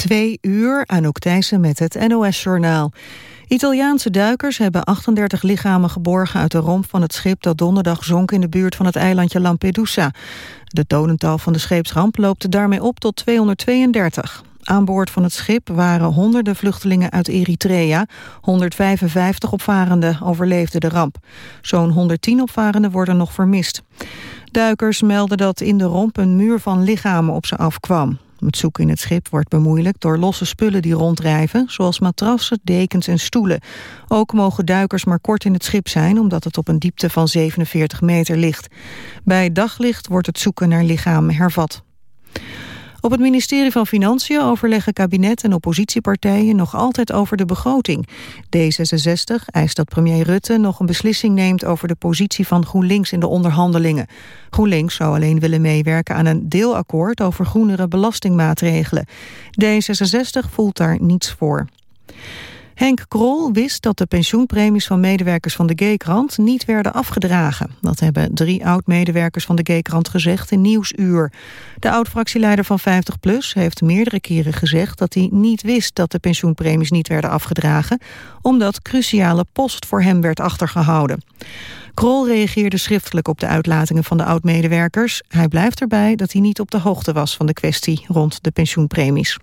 Twee uur, Anouk Thijssen met het NOS-journaal. Italiaanse duikers hebben 38 lichamen geborgen uit de romp van het schip dat donderdag zonk in de buurt van het eilandje Lampedusa. De dodental van de scheepsramp loopt daarmee op tot 232. Aan boord van het schip waren honderden vluchtelingen uit Eritrea. 155 opvarenden overleefden de ramp. Zo'n 110 opvarenden worden nog vermist. Duikers melden dat in de romp een muur van lichamen op ze afkwam. Het zoeken in het schip wordt bemoeilijkt door losse spullen die ronddrijven... zoals matrassen, dekens en stoelen. Ook mogen duikers maar kort in het schip zijn... omdat het op een diepte van 47 meter ligt. Bij daglicht wordt het zoeken naar lichamen hervat. Op het ministerie van Financiën overleggen kabinet en oppositiepartijen nog altijd over de begroting. D66 eist dat premier Rutte nog een beslissing neemt over de positie van GroenLinks in de onderhandelingen. GroenLinks zou alleen willen meewerken aan een deelakkoord over groenere belastingmaatregelen. D66 voelt daar niets voor. Henk Krol wist dat de pensioenpremies van medewerkers van de G-krant niet werden afgedragen. Dat hebben drie oud-medewerkers van de G-krant gezegd in Nieuwsuur. De oud-fractieleider van 50PLUS heeft meerdere keren gezegd dat hij niet wist dat de pensioenpremies niet werden afgedragen, omdat cruciale post voor hem werd achtergehouden. Krol reageerde schriftelijk op de uitlatingen van de oud-medewerkers. Hij blijft erbij dat hij niet op de hoogte was van de kwestie rond de pensioenpremies.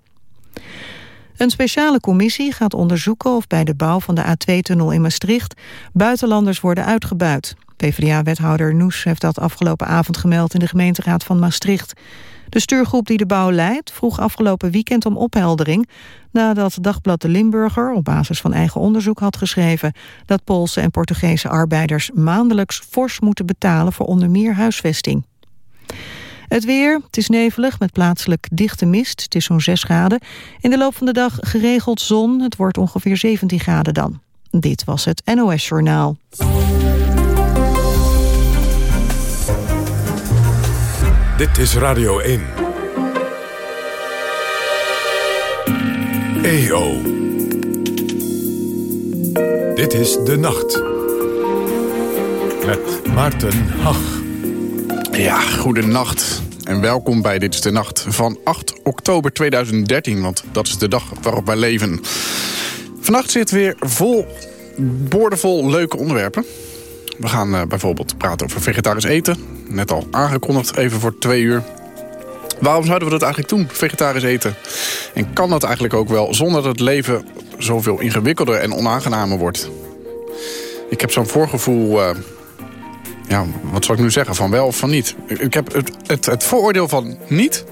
Een speciale commissie gaat onderzoeken of bij de bouw van de A2-tunnel in Maastricht buitenlanders worden uitgebuit. PvdA-wethouder Noes heeft dat afgelopen avond gemeld in de gemeenteraad van Maastricht. De stuurgroep die de bouw leidt vroeg afgelopen weekend om opheldering... nadat Dagblad de Limburger op basis van eigen onderzoek had geschreven... dat Poolse en Portugese arbeiders maandelijks fors moeten betalen voor onder meer huisvesting. Het weer, het is nevelig met plaatselijk dichte mist. Het is zo'n 6 graden. In de loop van de dag geregeld zon. Het wordt ongeveer 17 graden dan. Dit was het NOS Journaal. Dit is Radio 1. EO. Dit is De Nacht. Met Maarten Hach. Ja, goedenacht en welkom bij Dit is de Nacht van 8 oktober 2013. Want dat is de dag waarop wij leven. Vannacht zit weer vol, boordevol leuke onderwerpen. We gaan uh, bijvoorbeeld praten over vegetarisch eten. Net al aangekondigd, even voor twee uur. Waarom zouden we dat eigenlijk doen, vegetarisch eten? En kan dat eigenlijk ook wel zonder dat het leven zoveel ingewikkelder en onaangenamer wordt? Ik heb zo'n voorgevoel... Uh, ja, wat zou ik nu zeggen, van wel of van niet? Ik heb het, het, het vooroordeel van niet,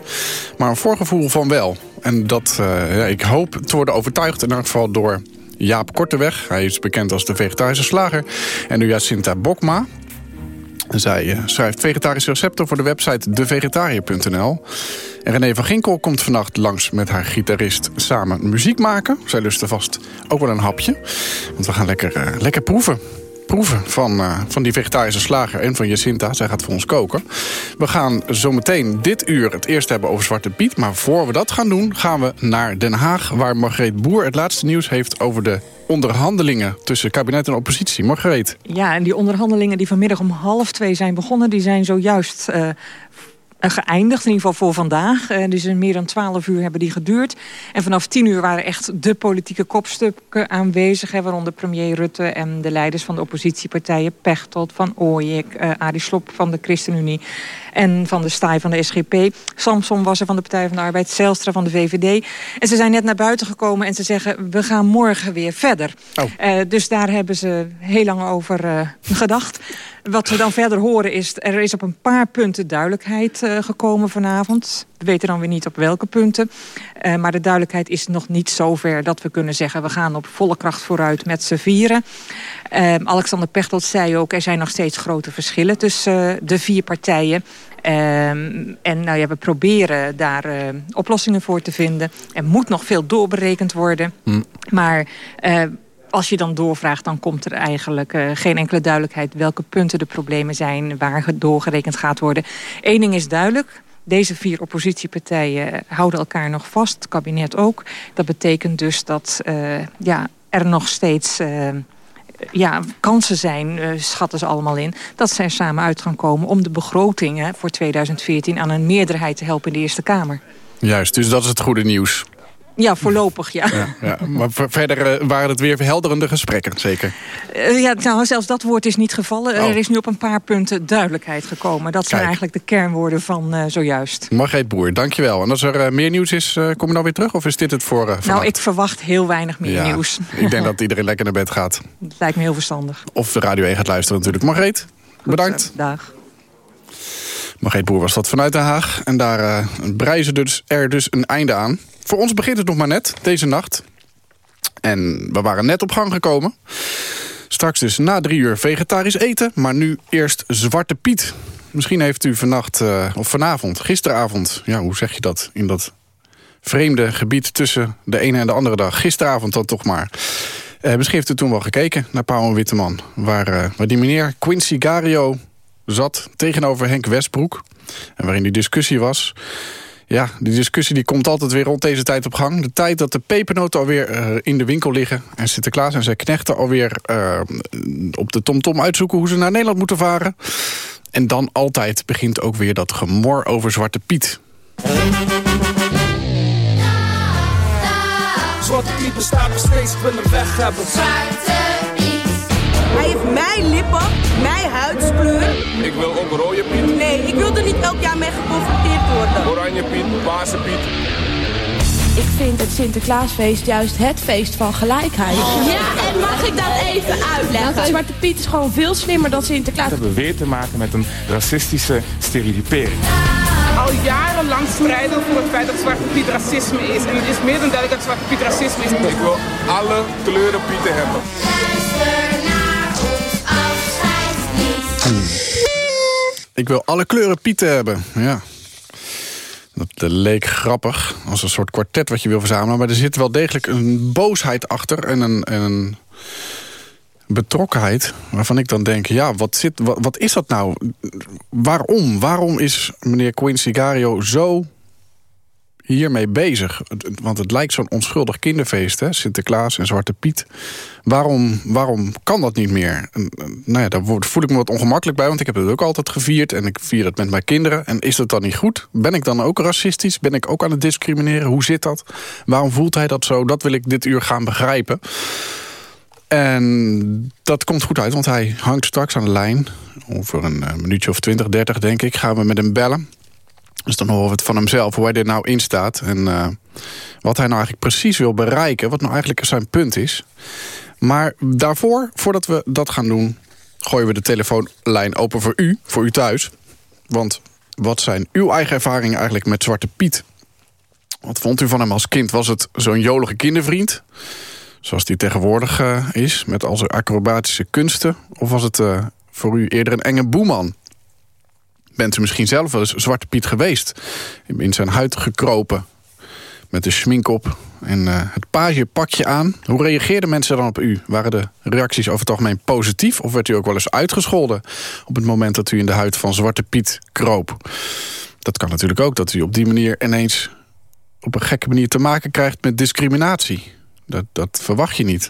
maar een voorgevoel van wel. En dat, uh, ja, ik hoop te worden overtuigd in elk geval door Jaap Korteweg. Hij is bekend als de vegetarische slager. En nu Jacinta Bokma. Zij uh, schrijft vegetarische recepten voor de website devegetariër.nl. En René van Ginkel komt vannacht langs met haar gitarist samen muziek maken. Zij lusten vast ook wel een hapje. Want we gaan lekker, uh, lekker proeven proeven van, uh, van die vegetarische slager en van Jacinta. Zij gaat voor ons koken. We gaan zometeen dit uur het eerst hebben over Zwarte Piet. Maar voor we dat gaan doen, gaan we naar Den Haag... waar Margreet Boer het laatste nieuws heeft over de onderhandelingen tussen kabinet en oppositie. Margreet. Ja, en die onderhandelingen die vanmiddag om half twee zijn begonnen... die zijn zojuist uh, eh, geëindigd. In ieder geval voor vandaag. Uh, dus meer dan twaalf uur hebben die geduurd. En vanaf tien uur waren echt de politieke kopstukken aanwezig. Hè, waaronder premier Rutte en de leiders van de oppositiepartijen. Pechtold, Van Ooyek, uh, Arie Slob van de ChristenUnie. En van de staai van de SGP. Samson was er van de Partij van de Arbeid. Zelstra van de VVD. En ze zijn net naar buiten gekomen en ze zeggen... we gaan morgen weer verder. Oh. dus daar hebben ze heel lang over gedacht. Wat we dan verder horen is, er is op een paar punten duidelijkheid uh, gekomen vanavond. We weten dan weer niet op welke punten. Uh, maar de duidelijkheid is nog niet zover dat we kunnen zeggen... we gaan op volle kracht vooruit met z'n vieren. Uh, Alexander Pechtold zei ook, er zijn nog steeds grote verschillen tussen de vier partijen. en nou ja, we proberen daar oplossingen voor te vinden. Er moet nog veel doorberekend worden. Hm. Maar als je dan doorvraagt, dan komt er eigenlijk uh, geen enkele duidelijkheid... welke punten de problemen zijn, waar doorgerekend gaat worden. Eén ding is duidelijk, deze vier oppositiepartijen houden elkaar nog vast, het kabinet ook. Dat betekent dus dat uh, ja, er nog steeds... Ja, kansen zijn, uh, schatten ze allemaal in... dat er samen uit gaan komen om de begrotingen voor 2014... aan een meerderheid te helpen in de Eerste Kamer. Juist, dus dat is het goede nieuws. Ja, voorlopig, ja. ja, ja. Maar verder uh, waren het weer verhelderende gesprekken, zeker? Uh, ja, nou, zelfs dat woord is niet gevallen. Oh. Er is nu op een paar punten duidelijkheid gekomen. Dat zijn eigenlijk de kernwoorden van uh, zojuist. Margreet Boer, dankjewel. En als er meer nieuws is, kom je dan weer terug? Of is dit het voor Nou, ik verwacht heel weinig meer nieuws. Ik denk dat iedereen lekker naar bed gaat. Dat lijkt me heel verstandig. Of de Radio 1 gaat luisteren natuurlijk. Margreet, bedankt. dag. Margreet Boer was dat vanuit Den Haag. En daar uh, breizen dus er dus een einde aan. Voor ons begint het nog maar net, deze nacht. En we waren net op gang gekomen. Straks dus na drie uur vegetarisch eten. Maar nu eerst Zwarte Piet. Misschien heeft u vannacht, uh, of vanavond, gisteravond... ja, hoe zeg je dat, in dat vreemde gebied tussen de ene en de andere dag. Gisteravond dan toch maar. Uh, misschien heeft u toen wel gekeken naar Pauw en Witteman. Waar, waar die meneer Quincy Gario zat tegenover Henk Westbroek. En waarin die discussie was. Ja, die discussie die komt altijd weer rond deze tijd op gang. De tijd dat de pepernoten alweer uh, in de winkel liggen... en Sinterklaas en zijn knechten alweer uh, op de tomtom -tom uitzoeken... hoe ze naar Nederland moeten varen. En dan altijd begint ook weer dat gemor over Zwarte Piet. Zwarte Piet bestaat nog steeds, ik wil hem weg hebben. Zwarte hij heeft mijn lippen, mijn huidskleur. Ik wil ook rode Piet. Nee, ik wil er niet elk jaar mee geconfronteerd worden. Oranje Piet, paarse Piet. Ik vind het Sinterklaasfeest juist het feest van gelijkheid. Ja, en mag ik dat even uitleggen? Zwarte Piet is gewoon veel slimmer dan Sinterklaas. We hebben weer te maken met een racistische stereotypering. Al jarenlang strijden voor het feit dat Zwarte Piet racisme is. En het is meer dan duidelijk dat Zwarte Piet racisme is. Ik wil alle kleuren Pieten hebben. Ik wil alle kleuren pieten hebben, ja. Dat leek grappig, als een soort kwartet wat je wil verzamelen. Maar er zit wel degelijk een boosheid achter en een, en een betrokkenheid... waarvan ik dan denk, ja, wat, zit, wat is dat nou? Waarom? Waarom is meneer Quincy Gario zo hiermee bezig? Want het lijkt zo'n onschuldig kinderfeest, hè? Sinterklaas en Zwarte Piet. Waarom, waarom kan dat niet meer? Nou ja, daar voel ik me wat ongemakkelijk bij, want ik heb het ook altijd gevierd... en ik vier het met mijn kinderen. En is dat dan niet goed? Ben ik dan ook racistisch? Ben ik ook aan het discrimineren? Hoe zit dat? Waarom voelt hij dat zo? Dat wil ik dit uur gaan begrijpen. En dat komt goed uit, want hij hangt straks aan de lijn. Over een eh, minuutje of 20, 30 denk ik, gaan we met hem bellen. Dus dan horen we het van hemzelf, hoe hij er nou in staat. En uh, wat hij nou eigenlijk precies wil bereiken. Wat nou eigenlijk zijn punt is. Maar daarvoor, voordat we dat gaan doen... gooien we de telefoonlijn open voor u, voor u thuis. Want wat zijn uw eigen ervaringen eigenlijk met Zwarte Piet? Wat vond u van hem als kind? Was het zo'n jolige kindervriend? Zoals die tegenwoordig uh, is, met al zijn acrobatische kunsten? Of was het uh, voor u eerder een enge boeman? Bent u misschien zelf wel eens Zwarte Piet geweest. In zijn huid gekropen. Met de schmink op en uh, het pagepakje aan. Hoe reageerden mensen dan op u? Waren de reacties over het algemeen positief? Of werd u ook wel eens uitgescholden op het moment dat u in de huid van Zwarte Piet kroop? Dat kan natuurlijk ook, dat u op die manier ineens op een gekke manier te maken krijgt met discriminatie. Dat, dat verwacht je niet.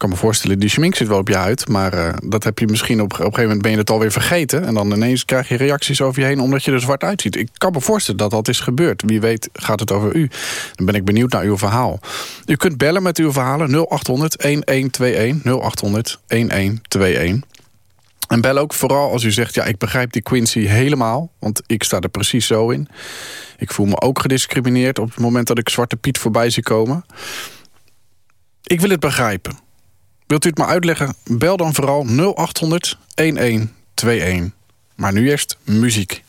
Kan me voorstellen, die schmink zit wel op je huid. Maar uh, dat heb je misschien op, op een gegeven moment ben je het alweer vergeten. En dan ineens krijg je reacties over je heen omdat je er zwart uitziet. Ik kan me voorstellen dat dat is gebeurd. Wie weet gaat het over u. Dan ben ik benieuwd naar uw verhaal. U kunt bellen met uw verhalen 0800 1121 0800 1121. En bel ook vooral als u zegt, ja, ik begrijp die Quincy helemaal. Want ik sta er precies zo in. Ik voel me ook gediscrimineerd op het moment dat ik Zwarte Piet voorbij zie komen. Ik wil het begrijpen. Wilt u het maar uitleggen? Bel dan vooral 0800 1121. Maar nu eerst muziek.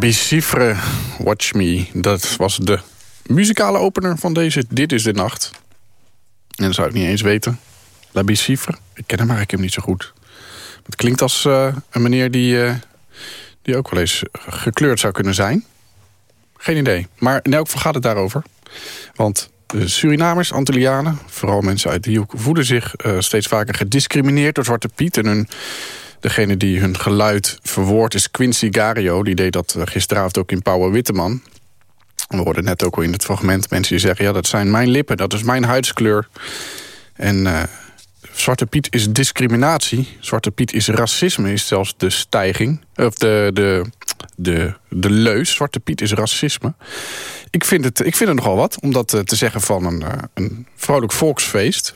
La Watch Me. Dat was de muzikale opener van deze Dit is de Nacht. En dat zou ik niet eens weten. La ik ken hem eigenlijk niet zo goed. Het klinkt als uh, een meneer die, uh, die ook wel eens gekleurd zou kunnen zijn. Geen idee. Maar in elk geval gaat het daarover. Want Surinamers, Antillianen, vooral mensen uit die hoek... voelen zich uh, steeds vaker gediscrimineerd door Zwarte Piet... en hun Degene die hun geluid verwoordt is Quincy Gario. Die deed dat gisteravond ook in Pauwe Witteman. We hoorden net ook al in het fragment mensen die zeggen... ja, dat zijn mijn lippen, dat is mijn huidskleur. En uh, Zwarte Piet is discriminatie. Zwarte Piet is racisme, is zelfs de stijging. Of de, de, de, de leus. Zwarte Piet is racisme. Ik vind het, ik vind het nogal wat om dat te zeggen van een, een vrolijk volksfeest...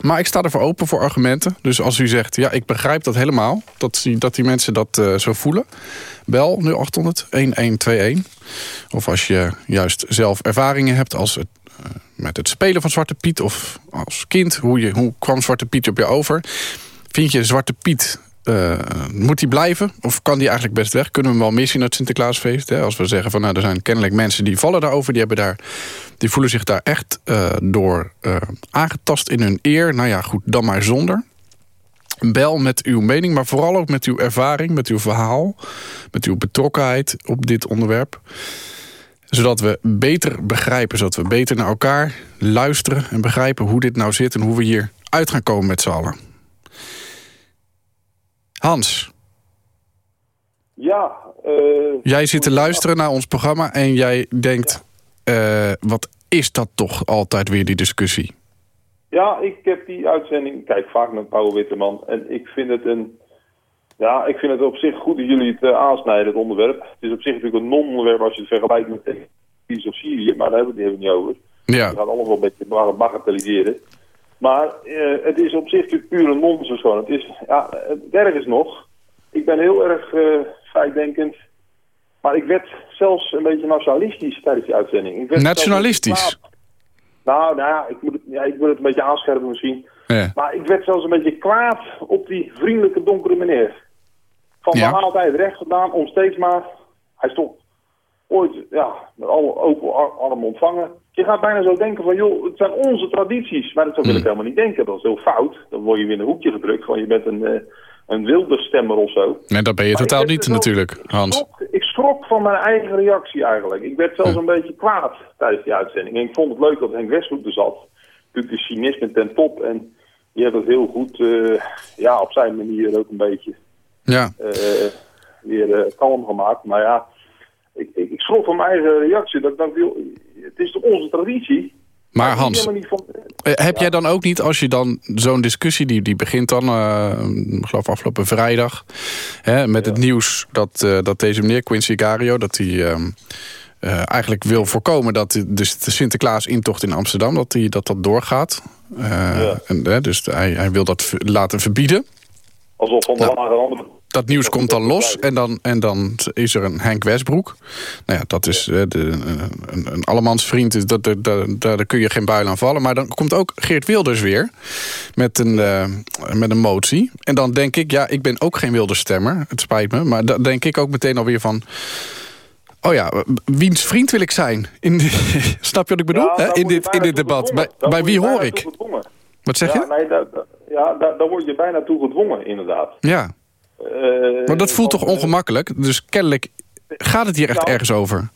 Maar ik sta ervoor open voor argumenten. Dus als u zegt, ja, ik begrijp dat helemaal. Dat die, dat die mensen dat uh, zo voelen. Bel 0800 1121. Of als je juist zelf ervaringen hebt als het, uh, met het spelen van Zwarte Piet... of als kind, hoe, je, hoe kwam Zwarte Piet op je over? Vind je Zwarte Piet uh, moet die blijven? Of kan die eigenlijk best weg? Kunnen we hem wel missen in het Sinterklaasfeest? Hè? Als we zeggen van nou, er zijn kennelijk mensen die vallen daarover. Die, hebben daar, die voelen zich daar echt uh, door uh, aangetast in hun eer. Nou ja, goed, dan maar zonder. Bel met uw mening, maar vooral ook met uw ervaring, met uw verhaal... met uw betrokkenheid op dit onderwerp zodat we beter begrijpen, zodat we beter naar elkaar luisteren... en begrijpen hoe dit nou zit en hoe we hier uit gaan komen met z'n allen. Hans. Ja. Uh, jij zit te luisteren naar ons programma en jij denkt... Ja. Uh, wat is dat toch altijd weer, die discussie? Ja, ik heb die uitzending... Kijk vaak met Paul Witteman. En ik vind het een... Ja, ik vind het op zich goed dat jullie het uh, aansnijden, het onderwerp. Het is op zich natuurlijk een non-onderwerp als je het vergelijkt met Syrië of Syrië. Maar daar hebben we het niet over. Ja. We gaan allemaal een beetje bagatelliseren. Maar uh, het is op zich natuurlijk pure nonsens gewoon. Het is, ja, het erg is nog. Ik ben heel erg uh, feitdenkend. Maar ik werd zelfs een beetje nationalistisch tijdens die uitzending. Ik werd nationalistisch? Nou, nou ja, ik moet, het, ja, ik moet het een beetje aanscherpen misschien. Ja. Maar ik werd zelfs een beetje kwaad op die vriendelijke donkere meneer. Van ja. we altijd recht gedaan om steeds maar... Hij stond ooit ja, met alle open armen ontvangen. Je gaat bijna zo denken van, joh, het zijn onze tradities. Maar dat zo wil ik helemaal niet denken. Dat is heel fout. Dan word je weer in een hoekje gedrukt van je bent een, uh, een wilde stemmer of zo. Nee, dat ben je maar totaal niet zo, natuurlijk, Hans. Ik schrok, ik schrok, van mijn eigen reactie eigenlijk. Ik werd zelfs Hm. een beetje kwaad tijdens die uitzending. En ik vond het leuk dat Henk Westhoek er zat. Natuurlijk de cynisme ten top. En die heeft het heel goed, uh, ja, op zijn manier ook een beetje ja. uh, weer kalm gemaakt. Maar ja, ik, ik, ik schrok van mijn eigen reactie. Dat joh, het is toch onze traditie? Maar Hans, van, uh, heb ja. jij dan ook niet, als je dan zo'n discussie... die, die begint dan, uh, ik geloof afgelopen vrijdag... Hè, met ja. het nieuws dat, uh, dat deze meneer Quincy Gario... dat hij uh, eigenlijk wil voorkomen dat de, dus de Sinterklaas-intocht in Amsterdam... dat die, dat, dat doorgaat. Ja. En, dus hij, hij wil dat laten verbieden. Alsof van de nou, handen... dat nieuws komt dan los en dan, en dan is er een Henk Westbroek. Nou ja, dat is uh, de, een, een allemansvriend, dus dat, dat, dat, daar kun je geen buil aan vallen. Maar dan komt ook Geert Wilders weer met een, uh, met een motie. En dan denk ik, ja, ik ben ook geen Wilders-stemmer, het spijt me. Maar dan denk ik ook meteen alweer van... Oh ja, wiens vriend wil ik zijn? In snap je wat ik bedoel? Ja, in dit, in dit debat. Bij, bij wie hoor ik? Wat zeg ja, je? Nee, ja, daar, daar word je bijna toe gedwongen, inderdaad. Ja. Uh, maar dat voelt toch ongemakkelijk? Dus kennelijk gaat het hier echt nou, ergens over?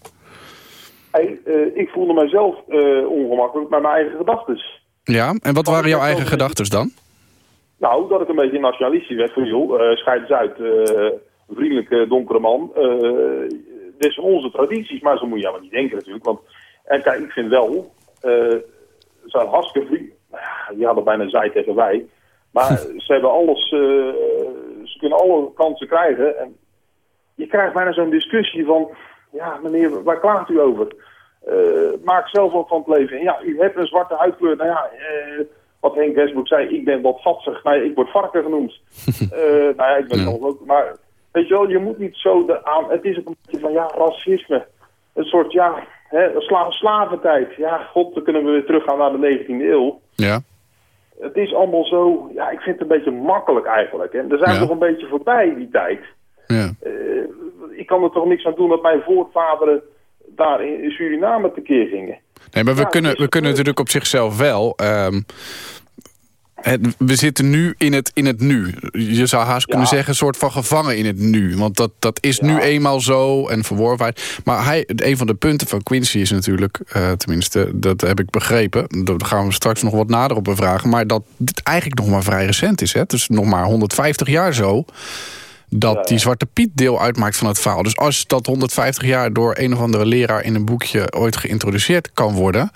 Hey, uh, ik voelde mijzelf uh, ongemakkelijk bij mijn eigen gedachten. Ja, en wat waren jouw eigen gedachten dan? Nou, dat ik een beetje nationalistisch werd. Van joh, scheid eens uit, vriendelijke donkere man. dit zijn onze tradities, maar zo moet je helemaal niet denken natuurlijk. Want, en kijk, ik vind wel, zijn hartstikke die hadden bijna zij tegen wij. Maar ze hebben alles, uh, ze kunnen alle kansen krijgen. En je krijgt bijna zo'n discussie van, ja meneer, waar klaagt u over? Uh, maak zelf wat van het leven. En ja, u hebt een zwarte huidkleur. Nou ja, uh, wat Henk Westbroek zei, ik ben wat vatsig. Nou ja, ik word varken genoemd. nou ja, ik ben ja. ook. Maar weet je wel, je moet niet zo de aan... Het is een beetje van, ja, racisme. Een soort, ja, hè, sla slaventijd. Ja, god, dan kunnen we weer teruggaan naar de 19e eeuw. Ja het is allemaal zo, ja, ik vind het een beetje makkelijk eigenlijk. En daar zijn we nog een beetje voorbij, die tijd. Ja. Eh, ik kan er toch niks aan doen dat mijn voorvaderen daar in, in Suriname tekeer gingen. Nee, maar we, Ja, kunnen, we kunnen natuurlijk op zichzelf wel... ehm, het- we zitten nu in het, in het nu. Je zou haast kunnen zeggen, een soort van gevangen in het nu. Want dat, dat is nu eenmaal zo en verworvenheid. Maar hij, een van de punten van Quincy is natuurlijk... eh, tenminste, dat heb ik begrepen. Daar gaan we straks nog wat nader op bevragen. Maar dat dit eigenlijk nog maar vrij recent is. Hè? Het is nog maar 150 jaar zo... dat die Zwarte Piet deel uitmaakt van het verhaal. Dus als dat 150 jaar door een of andere leraar... in een boekje ooit geïntroduceerd kan worden...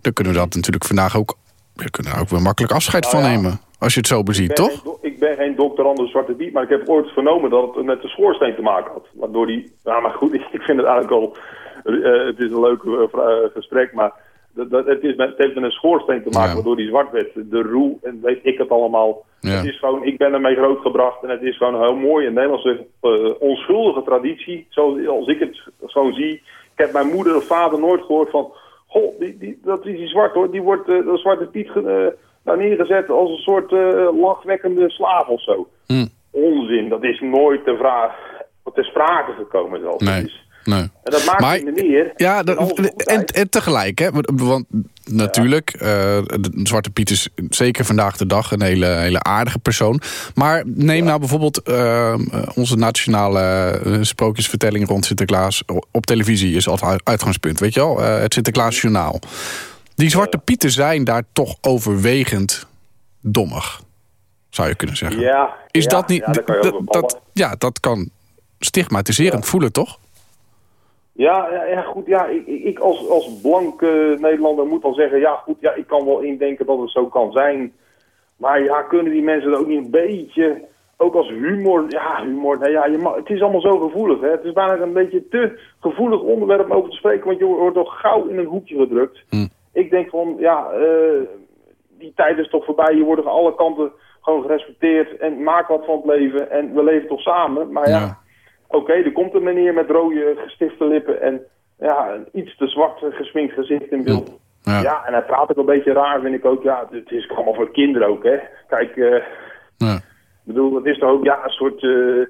dan kunnen we dat natuurlijk vandaag ook... we kunnen daar ook weer makkelijk afscheid Nou van ja. nemen. Als je het zo beziet, Ik ben toch? geen Ik ben geen doctorandus Zwarte Piet, maar ik heb ooit vernomen dat het met de schoorsteen te maken had. Waardoor die, ja maar goed, ik vind het eigenlijk al, eh, het is een leuk eh, eh, gesprek, maar dat, dat, het, is met, het heeft met een schoorsteen te maken, Ja. waardoor die zwart werd. De roe en weet ik het allemaal. Ja. Het is gewoon, ik ben ermee grootgebracht en het is gewoon een heel mooie Nederlandse eh, onschuldige traditie, zoals ik het zo zie. Ik heb mijn moeder of vader nooit gehoord van, goh, die, die, dat is die zwart hoor, die wordt, eh, de Zwarte Piet eh, daar neergezet als een soort eh, lachwekkende slaaf of zo. Hm. Onzin, dat is nooit te vraag, ter sprake gekomen zelfs. Nee. Dat Nee. en dat maakt Maar- meneer... Ja, dat- en, en tegelijk, hè, want natuurlijk, eh, de Zwarte Piet is zeker vandaag de dag een hele, hele aardige persoon. Maar neem nou bijvoorbeeld eh, onze nationale eh, sprookjesvertelling rond Sinterklaas op televisie is altijd uitgangspunt, weet je wel? Het Sinterklaasjournaal. Die Zwarte Pieten zijn daar toch overwegend dommig, zou je kunnen zeggen. Ja, Is ja, dat niet... Ja, dat, ja, dat kan stigmatiserend voelen, toch? Ja, ja, ja, goed. Ja, ik, ik als, als blanke Nederlander moet dan zeggen... Ja, goed, ja, ik kan wel indenken dat het zo kan zijn. Maar ja, kunnen die mensen er ook niet een beetje... Ook als humor... Ja, humor... Nee, ja, je mag, het is allemaal zo gevoelig, hè. Het is bijna een beetje te gevoelig onderwerp om over te spreken... want je wordt toch gauw in een hoekje gedrukt. Hm. Ik denk van, ja... eh, die tijd is toch voorbij. Je wordt aan alle kanten gewoon gerespecteerd... en maak wat van het leven. En we leven toch samen. Maar ja... Ja. Oké, er komt een meneer met rode gestifte lippen en ja, een iets te zwart gesminkt gezicht in beeld. Ja. Ja. en hij praat ook een beetje raar, vind ik ook. Ja, het is allemaal voor kinderen ook, hè. Kijk, Ja. ik bedoel, het is toch ook ja, een soort eh,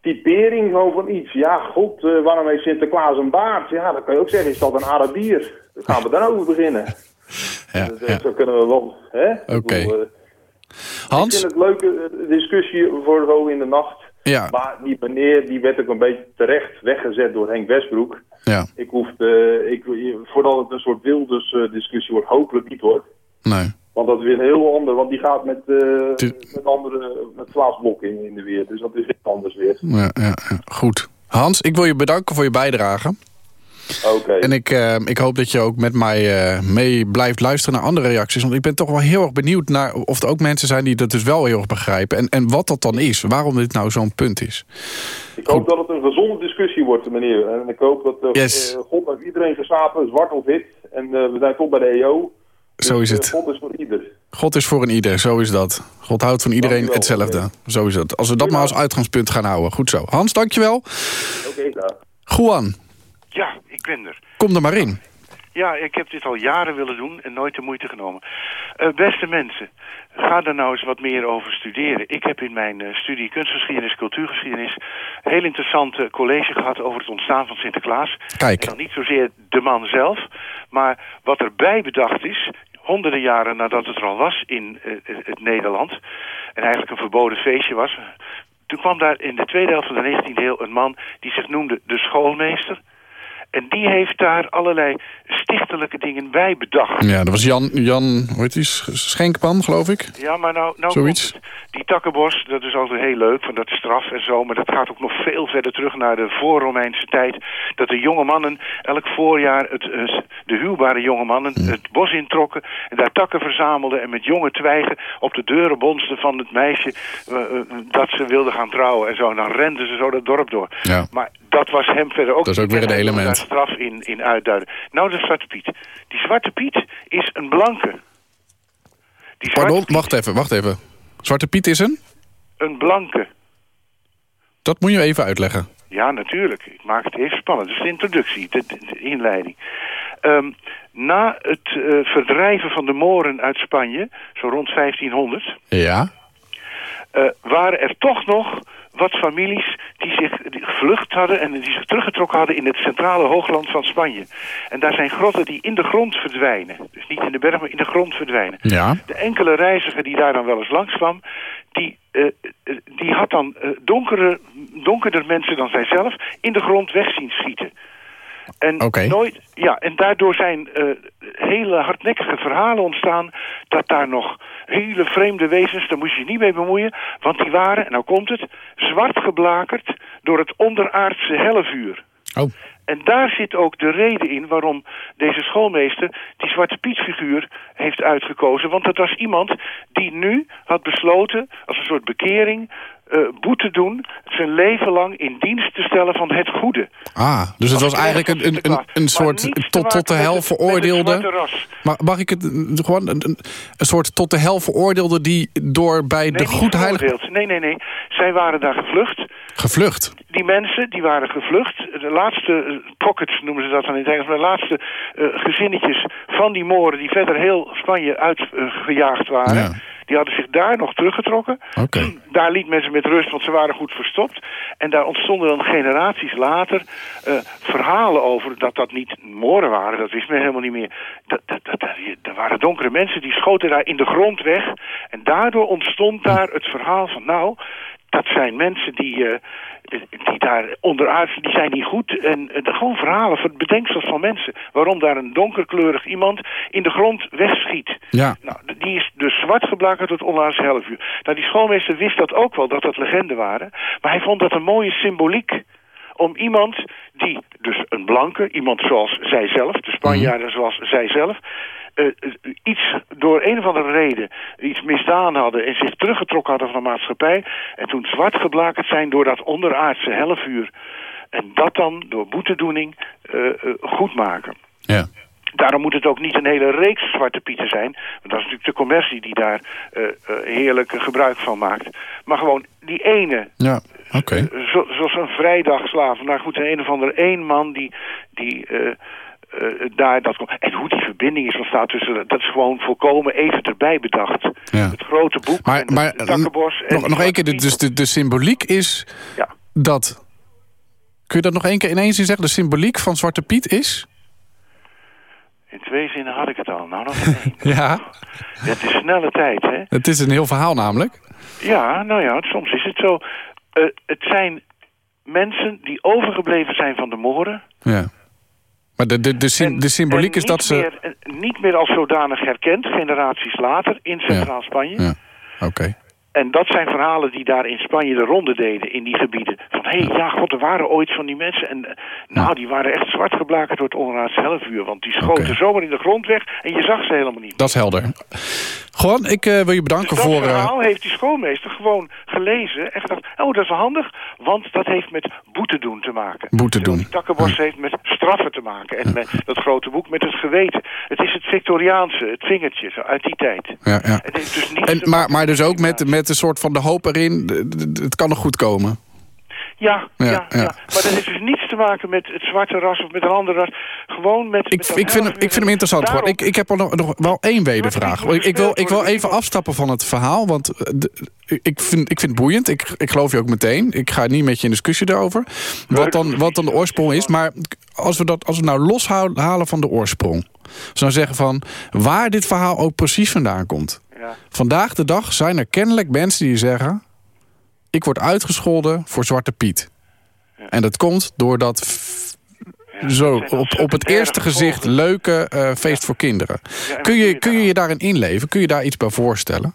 typering gewoon van iets. Ja, god, eh, waarom heeft Sinterklaas een baard? Ja, dan kan je ook zeggen, is dat een Arabier? Dan gaan we daarover beginnen. Ja, Dat, ja. Zo kunnen we wel, hè. Oké. Hans? Ik vind het leuke discussie voor zo in de nacht. Ja. Maar die meneer die werd ook een beetje terecht weggezet door Henk Westbroek. Ja, Ik hoef, eh, ik, voordat het een soort wilders eh, discussie wordt, hopelijk niet hoor. nee. Want dat is weer een heel ander, want die gaat met, Tu- met andere, met Klaas Blok in, in de weer. Dus dat is weer anders weer. Ja, ja, ja. Goed. Hans, ik wil je bedanken voor je bijdrage. Oké. En ik, eh, ik hoop dat je ook met mij eh, mee blijft luisteren naar andere reacties. Want ik ben toch wel heel erg benieuwd naar of er ook mensen zijn die dat dus wel heel erg begrijpen. En, en wat dat dan is. Waarom dit nou zo'n punt is. Ik hoop dat het een gezonde discussie wordt, meneer. En ik hoop dat eh Yes. God heeft iedereen geslapen, zwart of wit. En we zijn toch bij de EO. Zo is het. God is voor ieder. God is voor een ieder, zo is dat. God houdt van iedereen hetzelfde. Zo is het. Als we dat maar als uitgangspunt gaan houden. Goed zo. Hans, dankjewel. Oké, daar. Juan, Ja, ik ben er. kom er maar in. Ja, ik heb dit al jaren willen doen en nooit de moeite genomen. Eh, beste mensen, ga er nou eens wat meer over studeren. Ik heb in mijn eh, studie kunstgeschiedenis, cultuurgeschiedenis... een heel interessant college gehad over het ontstaan van Sinterklaas. Kijk. En dan niet zozeer de man zelf, maar wat erbij bedacht is... honderden jaren nadat het er al was in eh, het Nederland... en eigenlijk een verboden feestje was... toen kwam daar in de tweede helft van de 19e eeuw een man die zich noemde de schoolmeester... En die heeft daar allerlei stichtelijke dingen bij bedacht. Ja, dat was Jan, Jan hoe heet die? Sch- Schenkman, geloof ik. Ja, maar nou, nou Zoiets. Die takkenbos, dat is altijd heel leuk, van dat straf en zo. Maar dat gaat ook nog veel verder terug naar de voor-Romeinse tijd. Dat de jonge mannen elk voorjaar, het, de huwbare jonge mannen, het bos introkken. En daar takken verzamelden en met jonge twijgen op de deuren bonsten van het meisje eh, eh, dat ze wilden gaan trouwen. En zo, en dan renden ze zo dat dorp door. Ja. Maar dat was hem verder ook Dat is ook weer En een element. daar straf in, in uitduiden. Nou, de Zwarte Piet. Die Zwarte Piet is een blanke. Die Zwarte Pardon, Piet- wacht even, wacht even. Zwarte Piet is een? Een blanke. Dat moet je even uitleggen. Ja, natuurlijk. Ik maak het even spannend. Dat is de introductie, de, inleiding. Ehm, na het eh, verdrijven van de Moren uit Spanje, zo rond 1500... Ja. eh, waren er toch nog wat families die zich gevlucht hadden... en die zich teruggetrokken hadden in het centrale hoogland van Spanje. En daar zijn grotten die in de grond verdwijnen. Dus niet in de berg, maar in de grond verdwijnen. Ja. De enkele reiziger die daar dan wel eens langskwam... die, eh, eh, die had dan eh, donkere, donkerder mensen dan zijzelf... in de grond weg zien schieten. En, nooit, ja, en daardoor zijn eh, hele hardnekkige verhalen ontstaan... dat daar nog hele vreemde wezens, daar moest je je niet mee bemoeien... want die waren, en nou komt het, zwart geblakerd door het onderaardse hellevuur. Oh. En daar zit ook de reden in waarom deze schoolmeester die Zwarte Piet figuur heeft uitgekozen. Want dat was iemand die nu had besloten, als een soort bekering, eh boete doen, zijn leven lang in dienst te stellen van het goede. Ah, dus het was eigenlijk een, een, een, een soort tot, tot de hel veroordeelde... Maar mag ik het mm, gewoon een, een, een soort tot de hel veroordeelde die door bij de goed heilige heilige... Nee, nee, nee. Zij waren daar gevlucht. gevlucht? Die mensen die waren gevlucht. De laatste eh, pockets noemen ze dat dan in het Engels. Maar de laatste eh, gezinnetjes van die moren die verder heel Spanje uitgejaagd waren. Ja. Die hadden zich daar nog teruggetrokken. Daar liet men ze met rust, want ze waren goed verstopt. En daar ontstonden dan generaties later eh, verhalen over dat dat niet moren waren. Dat wist men helemaal niet meer. Dat, dat, dat, dat- er waren donkere mensen die schoten daar in de grond weg. En daardoor ontstond daar het verhaal van nou, dat zijn mensen die, eh, die daar onderaard, die zijn niet goed. En eh, gewoon verhalen, van bedenksels van mensen. Waarom daar een donkerkleurig iemand in de grond wegschiet. Ja. Nou, die is dus zwart geblakerd tot onlaatste helfuur. Nou, die schoolmeester wist dat ook wel, dat dat legenden waren. Maar hij vond dat een mooie symboliek. Om iemand die, dus een blanke, iemand zoals zijzelf, de Spanjaarden zoals zijzelf... eh, eh, iets door een of andere reden iets misdaan hadden en zich teruggetrokken hadden van de maatschappij. En toen zwart geblakerd zijn door dat onderaardse hellevuur. En dat dan door boetedoening eh, goed maken. Ja. Daarom moet het ook niet een hele reeks zwarte pieten zijn. Want dat is natuurlijk de commercie die daar heerlijk gebruik van maakt. Maar gewoon die ene, Ja, eh, zo- zoals een vrijdagslaaf. Nou goed, een of andere één man die, die eh, eh, daar dat komt. En hoe die verbinding is ontstaan tussen, dat is gewoon volkomen even erbij bedacht. Ja. Het grote boek Maar, en maar het takkenbos. en nog, nog één keer, de- dus de, de symboliek is Ja. dat... Kun je dat nog één keer ineens in zeggen? De symboliek van Zwarte Piet is? In twee zinnen had ik het al. Nou, nog één. Ja. Het is snelle tijd, hè? Het is een heel verhaal namelijk. Ja, nou ja, soms is het zo. Eh, het zijn mensen die overgebleven zijn van de moren. Ja. Maar de, de, de, sym- de symboliek is dat ze... Meer, eh, niet meer als zodanig herkend, generaties later, in Centraal Spanje. Ja. Oké. En dat zijn verhalen die daar in Spanje de ronde deden, in die gebieden. Van, hé, hey, ja, god, er waren ooit van die mensen. En eh, nou, die waren echt zwart geblakerd door het onderaardse helfuur. Want die schoten zomaar in de grond weg en je zag ze helemaal niet. Dat is helder. Juan, ik eh, wil je bedanken Dus dat voor... eh, verhaal heeft die schoolmeester gewoon gelezen en gedacht... oh, dat is handig, want dat heeft met boete doen te maken. boete doen. Die takkenbos heeft met straffen te maken. En met dat grote boek met het geweten. Het is het Victoriaanse, het vingertje, zo uit die tijd. Ja, ja. Het heeft dus niets En, maar, maar dus ook met, met een soort van de hoop erin... het kan nog goed komen. Ja, ja, Ja. Maar dat heeft dus niets te maken met het zwarte ras of met een ander ras. Gewoon met... Ik, met ik, vind, hem, ik vind hem interessant. Daarom-. Ik, ik heb er nog, nog wel één wedervraag. Ik, ik, wil, ik wil even afstappen van het verhaal. Want eh, de- ik, vind, ik vind het boeiend. Ik, ik geloof je ook meteen. Ik ga niet met je in discussie daarover. Wat dan, wat dan de oorsprong is. Maar als we, dat, als we nou loshalen van de oorsprong. Als we nou zeggen van waar dit verhaal ook precies vandaan komt. Ja. Vandaag de dag zijn er kennelijk mensen die zeggen... ik word uitgescholden voor Zwarte Piet. En dat komt doordat zo op, op het eerste gezicht leuke eh, feest voor kinderen. Kun je kun je je daarin inleven? Kun je daar iets bij voorstellen?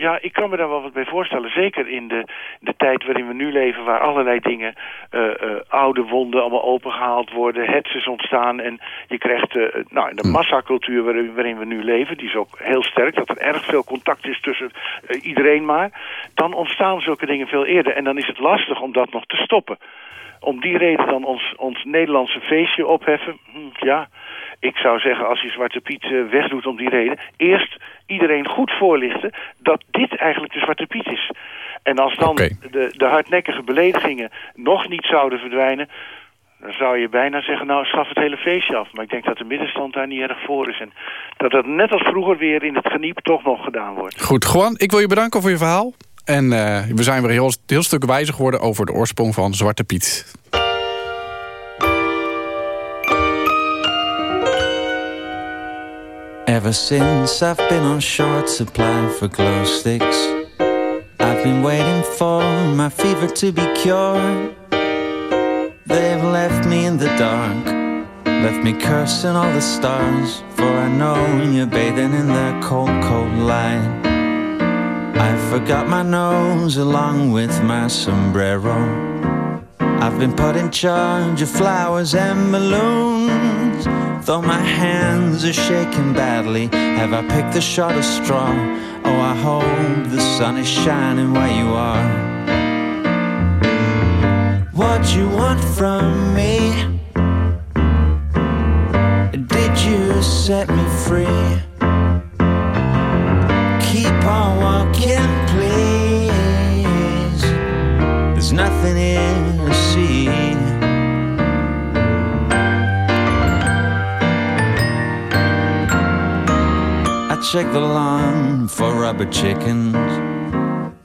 Ja, ik kan me daar wel wat bij voorstellen. Zeker in de, de tijd waarin we nu leven, waar allerlei dingen, eh, eh, oude wonden allemaal opengehaald worden, hetzes ontstaan. En je krijgt, eh, nou, in de massacultuur waarin, waarin we nu leven, die is ook heel sterk, dat er erg veel contact is tussen iedereen maar. Dan ontstaan zulke dingen veel eerder. En dan is het lastig om dat nog te stoppen. Om die reden dan ons, ons Nederlandse feestje opheffen, hm, ja... Ik zou zeggen, als je Zwarte Piet eh, wegdoet om die reden... eerst iedereen goed voorlichten dat dit eigenlijk de Zwarte Piet is. En als dan de, de hardnekkige beledigingen nog niet zouden verdwijnen... dan zou je bijna zeggen, nou, schaf het hele feestje af. Maar ik denk dat de middenstand daar niet erg voor is. En dat dat net als vroeger weer in het geniep toch nog gedaan wordt. Goed, Juan, ik wil je bedanken voor je verhaal. En eh, we zijn weer een heel, heel stuk wijzer geworden over de oorsprong van Zwarte Piet. Ever since I've been on short supply for glow sticks, I've been waiting for my fever to be cured. They've left me in the dark, left me cursing all the stars, for I know you're bathing in their cold, cold light. I forgot my nose along with my sombrero. I've been put in charge of flowers and balloons. Though my hands are shaking badly, have I picked the shortest straw? Oh, I hope the sun is shining where you are. What you want from me? Did you set me free? Keep on walking, please. There's nothing here check the lawn for rubber chickens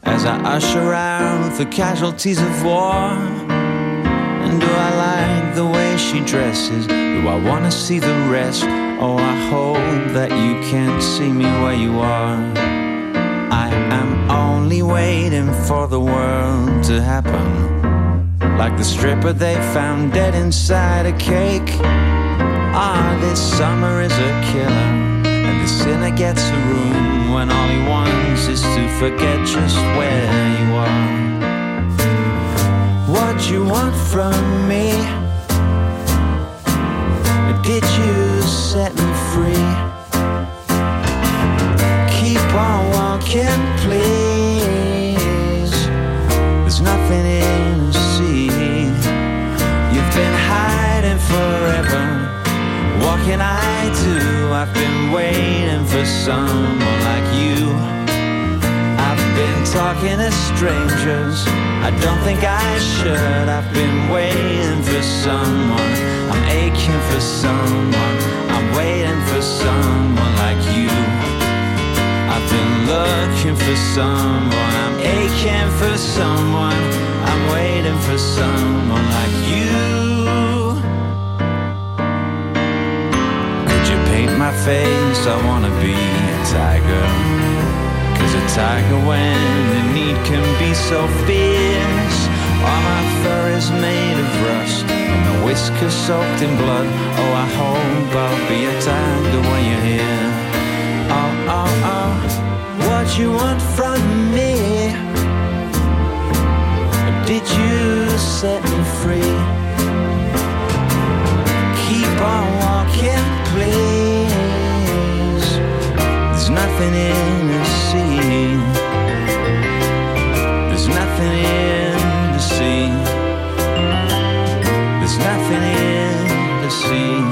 as I usher out the casualties of war. And do I like the way she dresses? Do I wanna see the rest? Oh, I hope that you can't see me where you are. I am only waiting for the world to happen. Like the stripper they found dead inside a cake. Ah, this summer is a killer. And the sinner gets a room when all he wants is to forget just where you are. What you want from me? Did you set me free? Keep on walking, please. There's nothing in to see. You've been hiding forever. Can I do? I've been waiting for someone like you. I've been talking to strangers. I don't think I should. I've been waiting for someone. I'm aching for someone. I'm waiting for someone like you. I've been looking for someone. I'm aching for someone. I'm waiting for someone like you face. I wanna be a tiger. Cause a tiger when in need can be so fierce. All my fur is made of rust, and my whiskers soaked in blood. Oh, I hope I'll be a tiger when you're here. Oh, oh, oh, what you want from me? Did you set me free? Keep on walking, please. Nothing in the sea. There's nothing in the sea. There's nothing in the sea.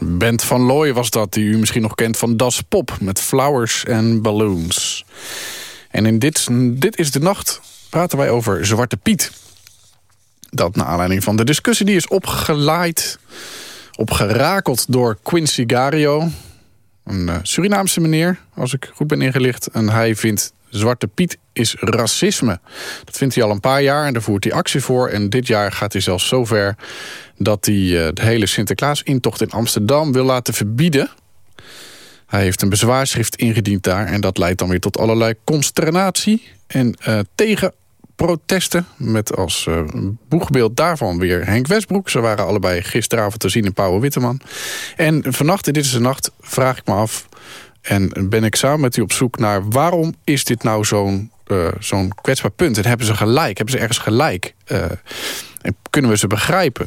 Bent van Looy was dat, die u misschien nog kent van Das Pop... met Flowers and Balloons. En in dit, dit is de Nacht praten wij over Zwarte Piet. Dat naar aanleiding van de discussie die is opgelaaid... opgerakeld door Quincy Gario... een uh, Surinaamse meneer, als ik goed ben ingelicht. En hij vindt Zwarte Piet is racisme. Dat vindt hij al een paar jaar en daar voert hij actie voor. En dit jaar gaat hij zelfs zover dat hij uh, de hele Sinterklaas-intocht in Amsterdam wil laten verbieden. Hij heeft een bezwaarschrift ingediend daar en dat leidt dan weer tot allerlei consternatie en uh, tegenprotesten. Met als uh, boegbeeld daarvan weer Henk Westbroek. Ze waren allebei gisteravond te zien in Pauw Witteman. En vannacht, in Dit is de Nacht, vraag ik me af... en ben ik samen met u op zoek naar waarom is dit nou zo'n uh, zo'n kwetsbaar punt? En hebben ze gelijk? Hebben ze ergens gelijk? en kunnen we ze begrijpen?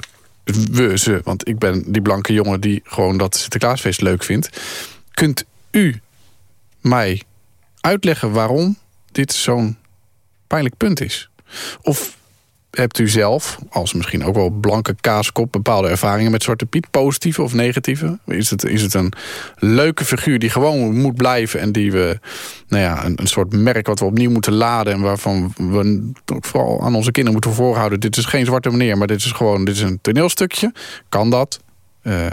we, ze, want ik ben die blanke jongen die gewoon dat Sinterklaasfeest leuk vindt. Kunt u mij uitleggen waarom dit zo'n pijnlijk punt is? Of hebt u zelf, als misschien ook wel blanke kaaskop... bepaalde ervaringen met Zwarte Piet, positieve of negatieve? Is het, is het een leuke figuur die gewoon moet blijven... en die we, nou ja, een, een soort merk wat we opnieuw moeten laden... en waarvan we vooral aan onze kinderen moeten voorhouden... dit is geen zwarte meneer, maar dit is gewoon dit is een toneelstukje. Kan dat? Uh,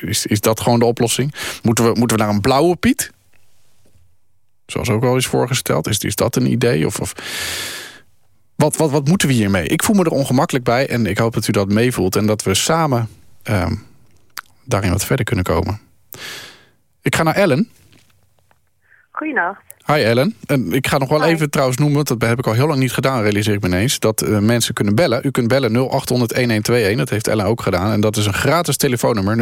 is, is dat gewoon de oplossing? Moeten we, moeten we naar een blauwe Piet? Zoals ook wel is voorgesteld. Is, is dat een idee? Of... of wat, wat, wat moeten we hiermee? Ik voel me er ongemakkelijk bij en ik hoop dat u dat meevoelt... en dat we samen uh, daarin wat verder kunnen komen. Ik ga naar Ellen. Goedenacht. Hi Ellen. En ik ga nog wel Hi. even trouwens noemen... want dat heb ik al heel lang niet gedaan, realiseer ik me ineens... dat uh, mensen kunnen bellen. U kunt bellen 0800-1121, dat heeft Ellen ook gedaan. En dat is een gratis telefoonnummer, 0800-1121.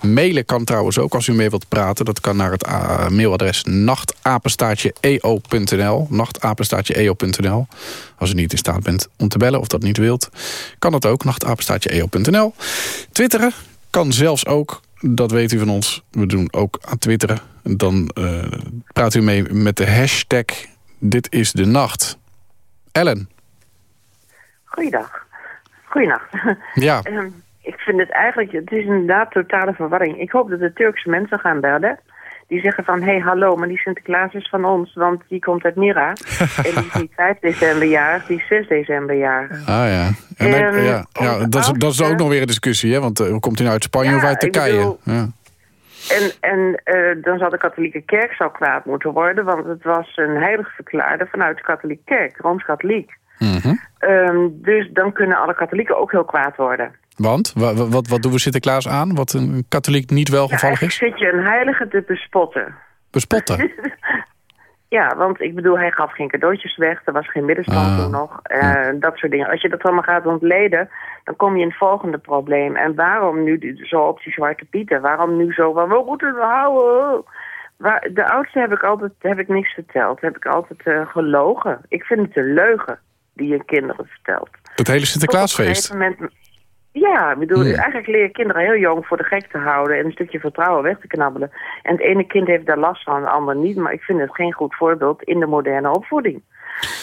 Mailen kan trouwens ook als u mee wilt praten. Dat kan naar het uh, mailadres nachtapenstaartje.eo.nl. Nachtapenstaartje.eo.nl. Als u niet in staat bent om te bellen of dat niet wilt... kan dat ook, nachtapenstaartje.eo.nl. Twitteren kan zelfs ook dat weet u van ons. We doen ook aan twitteren. Dan uh, praat u mee met de hashtag Dit is de Nacht. Ellen. Goeiedag. Goeienacht. Ja. um, ik vind het eigenlijk, het is inderdaad totale verwarring. Ik hoop dat de Turkse mensen gaan bellen. Die zeggen van, hé, hey, hallo, maar die Sinterklaas is van ons, want die komt uit Mira. en die is niet 5 december jarig, die is 6 december jarig. Ah ja. En dan, um, ja, ja dat, is, dat is ook nog weer een discussie, hè? Want uh, komt hij nou uit Spanje ja, of uit Turkije? Bedoel, ja. En, en uh, dan zal de katholieke kerk zou kwaad moeten worden... want het was een heilig verklaarde vanuit de katholieke kerk, Rooms-Katholiek. Mm -hmm. um, dus dan kunnen alle katholieken ook heel kwaad worden. Want? Wat, wat, wat doen we Sinterklaas aan? Wat een katholiek niet welgevallig ja, is? zit je een heilige te bespotten. Bespotten? ja, want ik bedoel, hij gaf geen cadeautjes weg. Er was geen middenstand Ah. toen nog. Uh, dat soort dingen. Als je dat allemaal gaat ontleden, dan kom je in het volgende probleem. En waarom nu zo op die zwarte pieten? Waarom nu zo van, we moeten het houden? Waar, de oudste heb ik altijd heb ik niks verteld. Heb ik altijd uh, gelogen. Ik vind het een leugen die je kinderen vertelt. Het hele Sinterklaasfeest. moment- Ja, ik bedoel, eigenlijk leer je kinderen heel jong voor de gek te houden... en een stukje vertrouwen weg te knabbelen. En het ene kind heeft daar last van, het andere niet. Maar ik vind het geen goed voorbeeld in de moderne opvoeding.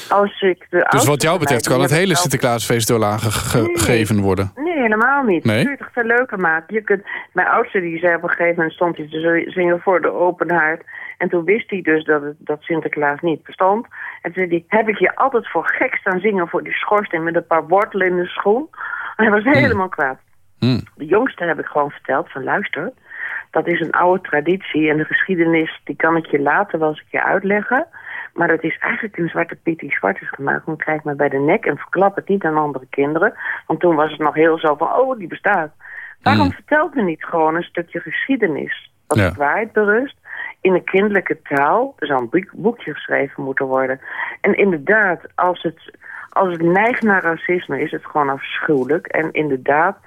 Als ik de Dus wat jou betreft kan het hele Sinterklaasfeest door lagen Nee. gegeven worden. Nee, helemaal niet. Nee? Nee? kun je toch veel leuker maken. Je kunt, mijn oudste die zei op een gegeven moment stond hij te zingen voor de open haard. En toen wist hij dus dat, het, dat Sinterklaas niet bestond. En toen zei hij, heb ik je altijd voor gek staan zingen voor die schoorsteen met een paar wortelen in de schoen? Hij was helemaal kwaad. Hmm. De jongste heb ik gewoon verteld van luister, dat is een oude traditie en de geschiedenis die kan ik je later wel eens een keer uitleggen. Maar het is eigenlijk een zwarte piet die zwart is gemaakt. Dan krijg me bij de nek en verklap het niet aan andere kinderen. Want toen was het nog heel zo van, oh, die bestaat. Waarom vertelt me niet gewoon een stukje geschiedenis? Wat Ja. op waarheid berust. In een kinderlijke taal. Er zou een boek- boekje geschreven moeten worden. En inderdaad, als het, als het neigt naar racisme, is het gewoon afschuwelijk. En inderdaad,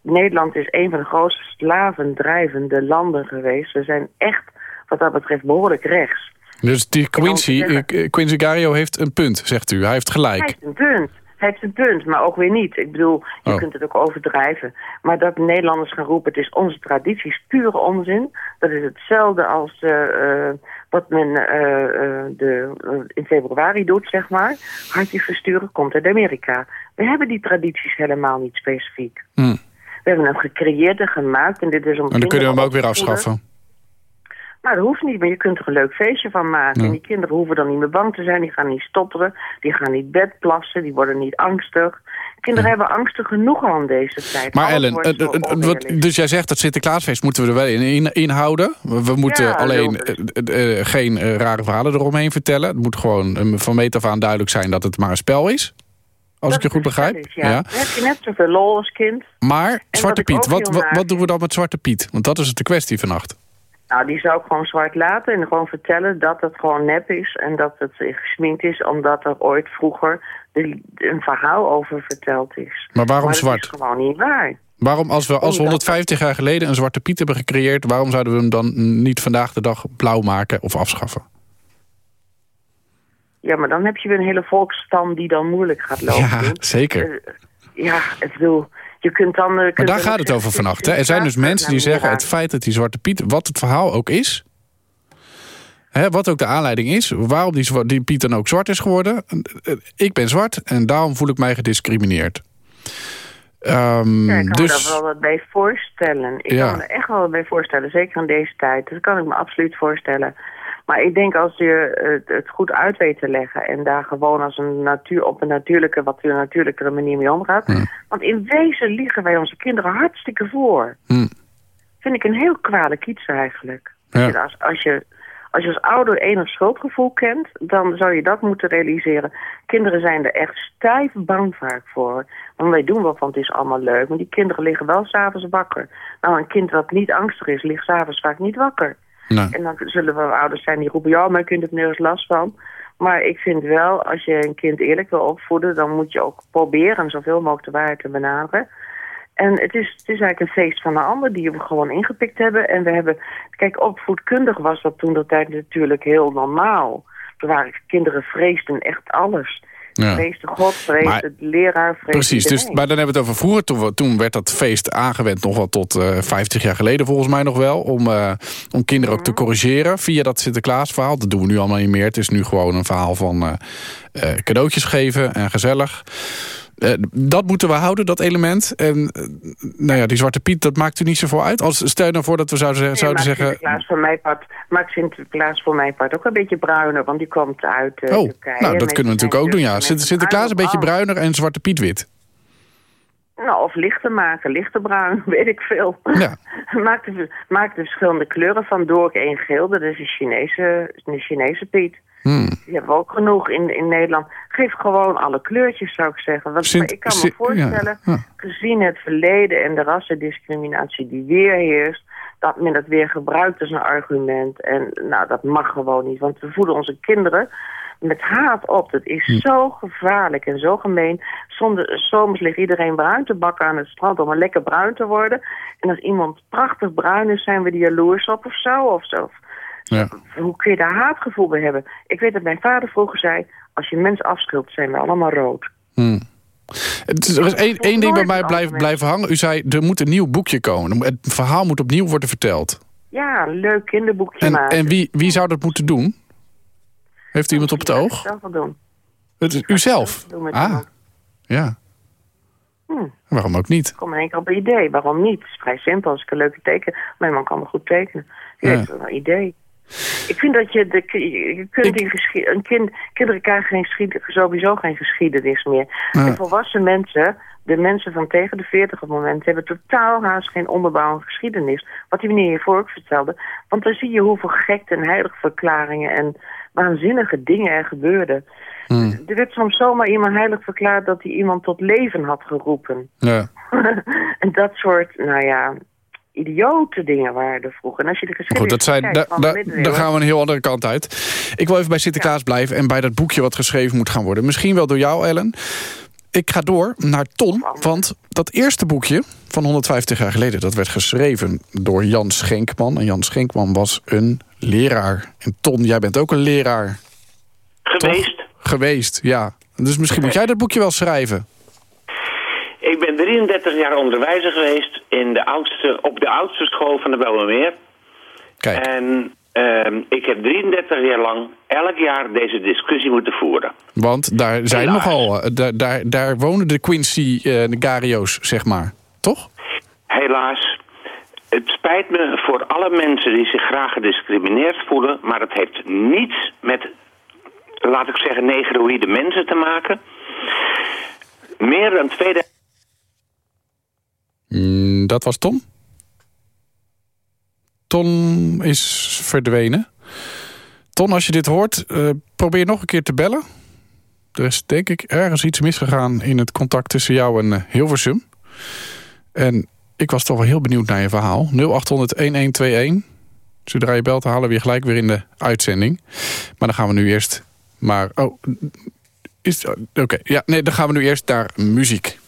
Nederland is een van de grootste slavendrijvende landen geweest. We zijn echt wat dat betreft behoorlijk rechts. Dus die Quincy, eh, Quincy Gario heeft een punt, zegt u. Hij heeft gelijk. Hij heeft een punt. Hij heeft een punt, maar ook weer niet. Ik bedoel, je Oh. kunt het ook overdrijven. Maar dat Nederlanders gaan roepen, het is onze traditie, is pure onzin. Dat is hetzelfde als eh, eh, wat men eh, eh, de, eh, in februari doet, zeg maar. Hartje versturen komt uit Amerika. We hebben die tradities helemaal niet specifiek. Hm. We hebben hem gecreëerd en gemaakt. En dit is om En dan kunnen we hem ook weer afschaffen. Nou, dat hoeft niet, maar je kunt er een leuk feestje van maken. Ja. En die kinderen hoeven dan niet meer bang te zijn. Die gaan niet stotteren. Die gaan niet bedplassen. Die worden niet angstig. Kinderen hebben angsten genoeg al in deze tijd. Maar Alles Ellen, eh, eh, eh, wat- dus jij zegt dat Sinterklaasfeest moeten we er wel in, in, inhouden. We, we moeten Ja, alleen geen rare verhalen eromheen vertellen. Het moet gewoon van meet af aan duidelijk zijn dat het maar een spel is. Als ik je goed begrijp. Is, ja. Dan heb je net zoveel lol als kind. Maar Zwarte Piet, wat, wat, wat doen we dan met Zwarte Piet? Want dat is de kwestie vannacht. Nou, die zou ik gewoon zwart laten en gewoon vertellen dat het gewoon nep is en dat het gesminkt is omdat er ooit vroeger de- een verhaal over verteld is. Maar waarom dat zwart? is gewoon niet waar. Waarom, als we, als we Omdat- 150 jaar geleden een Zwarte Piet hebben gecreëerd... waarom zouden we hem dan niet vandaag de dag blauw maken of afschaffen? Ja, maar dan heb je weer een hele volksstam die dan moeilijk gaat lopen. Ja, zeker. Eh, ja, ik bedoel, je kunt dan... eh, Maar kunt daar gaat het over vannacht. Hè? Er zijn dus mensen die zeggen... Het feit dat die Zwarte Piet, wat het verhaal ook is... Hè, wat ook de aanleiding is, waarom die, Piet dan ook zwart is geworden... eh, ik ben zwart en daarom voel ik mij gediscrimineerd. Ehm, Ja, ik kan me dus, daar wel wat bij voorstellen. Ik Ja. kan me er echt wel wat bij voorstellen, zeker in deze tijd. Dat kan ik me absoluut voorstellen. Maar ik denk als je het, goed uit weet te leggen... en daar gewoon als een natuur, op een natuurlijke, wat een natuurlijkere manier mee omgaat... want in wezen liegen wij onze kinderen hartstikke voor. Hm. Vind ik een heel kwalijk iets eigenlijk. Ja. Als, als, je, als je als ouder enig schuldgevoel kent, dan zou je dat moeten realiseren. Kinderen zijn er echt stijf bang vaak voor. Want wij doen wel van het is allemaal leuk, maar die kinderen liggen wel s'avonds wakker. Nou, een kind dat niet angstig is, ligt s'avonds vaak niet wakker. En dan zullen we ouders zijn die roepen, ja, maar je kunt er nergens last van. Maar ik vind wel, als je een kind eerlijk wil opvoeden, dan moet je ook proberen zoveel mogelijk de waarheid te benaderen. En het is, het is eigenlijk een feest van een ander die we gewoon ingepikt hebben. En we hebben, kijk, opvoedkundig was dat toen de tijd natuurlijk heel normaal. Er waren kinderen vreesden echt alles. Ja. Vreesde God, Maar- de leraar, vreesde Precies, dus, maar dan hebben we het over vroeger. Toen, toen werd dat feest aangewend nog wel tot eh 50 jaar geleden volgens mij nog wel. Om, eh, om kinderen ook te Mhm. corrigeren via dat Sinterklaasverhaal. Dat doen we nu allemaal niet meer. Het is nu gewoon een verhaal van eh, cadeautjes geven en gezellig. Eh, dat moeten we houden, dat element. En eh, nou ja, die Zwarte Piet, dat maakt u niet zoveel uit. Als, stel je nou voor dat we zouden, Nee, zouden maakt zeggen... Sinterklaas voor mijn part, maakt Sinterklaas voor mijn part ook een beetje bruiner, want die komt uit eh, Oh, Turkije. nou, dat kunnen we natuurlijk ook doen, ja. Sinterklaas een beetje bruiner en Zwarte Piet wit. Nou, of lichter maken, lichter bruin, weet ik veel. Ja. maak, de, maak de verschillende kleuren van door één geel, dat is de Chinese, de Chinese Piet. Hmm. Die hebben we ook genoeg in, in Nederland. Geef gewoon alle kleurtjes, zou ik zeggen. Want Sint- ik kan me voorstellen, ja, ja. gezien het verleden en de rassendiscriminatie die weer heerst, dat men dat weer gebruikt als een argument. En nou, dat mag gewoon niet, want we voeden onze kinderen met haat op. Dat is Hm. zo gevaarlijk en zo gemeen. Zonder, zomers ligt iedereen bruin te bakken aan het strand om maar lekker bruin te worden. En als iemand prachtig bruin is, zijn we die jaloers op of zo. Of zo. Ja. Hoe kun je daar haatgevoel bij hebben? Ik weet dat mijn vader vroeger zei, als je mensen afschildert, zijn we allemaal rood. Hmm. Het is, er is één, één ding bij mij blijft blijven hangen. U zei, er moet een nieuw boekje komen. Het verhaal moet opnieuw worden verteld. Ja, een leuk kinderboekje En, maken. en wie, wie zou dat moeten doen? Heeft u iemand op het oog? zelf wel doen. Het is u zelf? Ah, ja. Hm. Waarom ook niet? Ik kom in één keer op een idee. Waarom niet? Het is vrij simpel. Als ik een leuke teken... Mijn man kan me goed tekenen. Je Ja. heeft wel een idee. Ik vind dat je... De, je kunt een kind, kinderen krijgen geen sowieso geen geschiedenis meer. Ja. De volwassen mensen... De mensen van tegen de 40 op het moment hebben totaal haast geen onderbouwende geschiedenis. Wat die meneer hiervoor ook vertelde. Want dan zie je hoeveel gekte en heiligverklaringen en waanzinnige dingen er gebeurden. Hmm. Er werd soms zomaar iemand heilig verklaard dat hij iemand tot leven had geroepen. Ja. en dat soort, nou ja, idiote dingen waren er vroeger. En als je de geschiedenis goed, dat zijn, kijkt da, van de da- middeleeuwen- daar gaan we een heel andere kant uit. Ik wil even bij Sinterklaas blijven en bij dat boekje wat geschreven moet gaan worden. Misschien wel door jou, Ellen. Ik ga door naar Ton, want dat eerste boekje van 150 jaar geleden... dat werd geschreven door Jan Schenkman. En Jan Schenkman was een leraar. En Ton, jij bent ook een leraar. Geweest. Toch? Geweest, ja. Dus misschien moet jij dat boekje wel schrijven. Ik ben 33 jaar onderwijzer geweest in de oudste, op de oudste school van de Belmermeer. Kijk. En uh, ik heb 33 jaar lang elk jaar deze discussie moeten voeren. Want daar zijn Helaas. nogal, uh, daar, daar, daar wonen de Quincy uh, Gario's, zeg maar. Toch? Helaas. Het spijt me voor alle mensen die zich graag gediscrimineerd voelen... maar het heeft niets met, laat ik zeggen, negroïde mensen te maken. Meer dan 2000... Mm, dat was Tom? Ton is verdwenen. Ton, als je dit hoort, uh, probeer nog een keer te bellen. Er is denk ik ergens iets misgegaan in het contact tussen jou en uh, Hilversum. En ik was toch wel heel benieuwd naar je verhaal. 0800-1121. Zodra je belt, halen we je gelijk weer in de uitzending. Maar dan gaan we nu eerst... Maar, oh, is Oké, ja, nee, dan gaan we nu eerst naar muziek.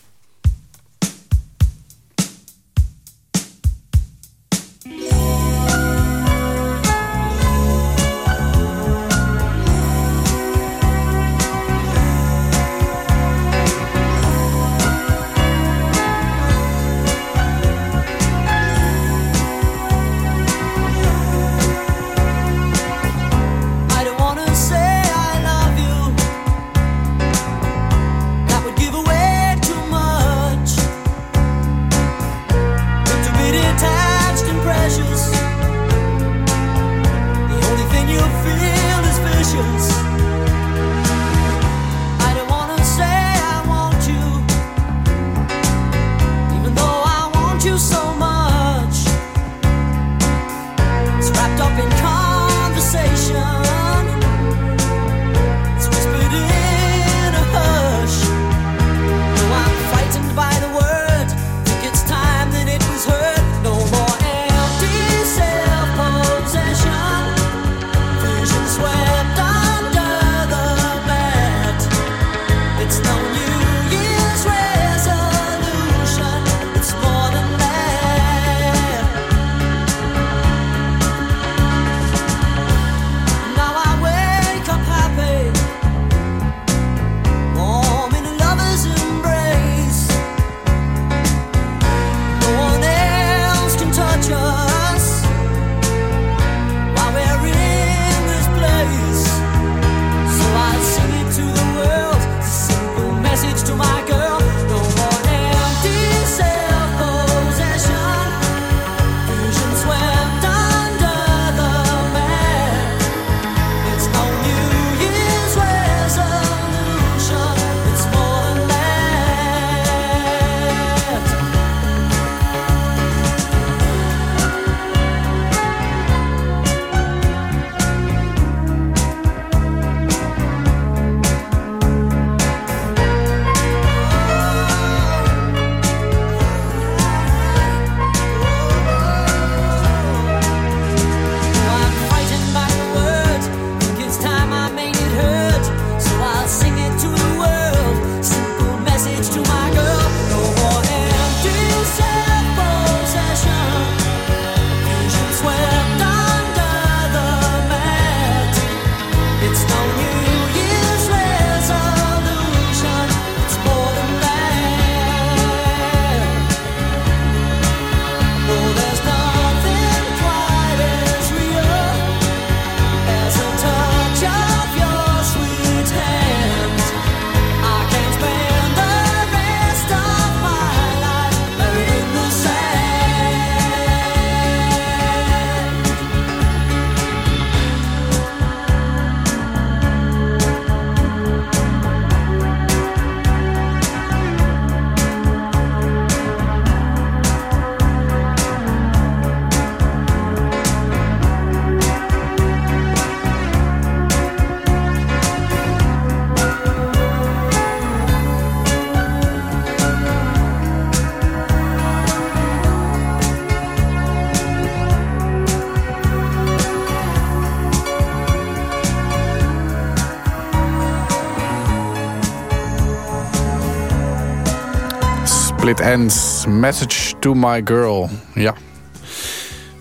Split Ends, Message to My Girl. Ja.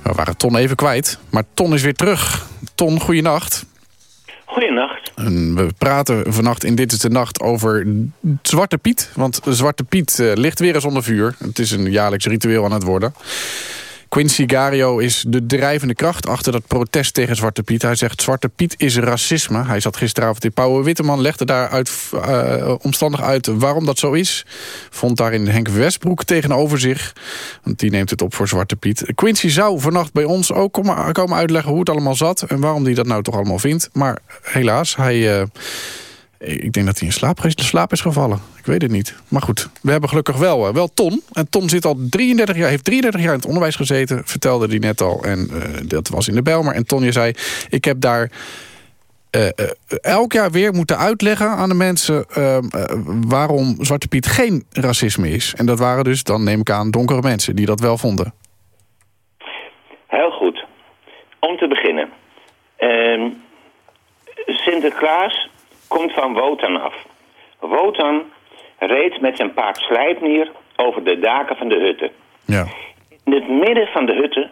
We waren Ton even kwijt, maar Ton is weer terug. Ton, goeienacht. Goeienacht. En we praten vannacht in Dit is de Nacht over Zwarte Piet. Want Zwarte Piet uh, ligt weer eens onder vuur. Het is een jaarlijks ritueel aan het worden. Quincy Gario is de drijvende kracht achter dat protest tegen Zwarte Piet. Hij zegt Zwarte Piet is racisme. Hij zat gisteravond in Pauwe Witteman, legde daar uit, uh, omstandig uit waarom dat zo is. Vond daarin Henk Westbroek tegenover zich. Want die neemt het op voor Zwarte Piet. Quincy zou vannacht bij ons ook komen, uitleggen hoe het allemaal zat... en waarom hij dat nou toch allemaal vindt. Maar helaas, hij... Uh, ik denk dat hij in slaap, slaap is gevallen. Ik weet het niet. Maar goed, we hebben gelukkig wel, uh, wel Ton. En Ton zit al 33 jaar, heeft 33 jaar in het onderwijs gezeten. Vertelde hij net al. En uh, dat was in de Bijlmer. En Ton, je zei, ik heb daar... Uh, elk jaar weer moeten uitleggen aan de mensen... waarom Zwarte Piet geen racisme is. En dat waren dus, dan neem ik aan, donkere mensen... die dat wel vonden. Heel goed. Om te beginnen. Ehm, Sinterklaas komt van Wotan af. Wotan reed met zijn paard Slijpnier over de daken van de hutten. Ja. In het midden van de hutten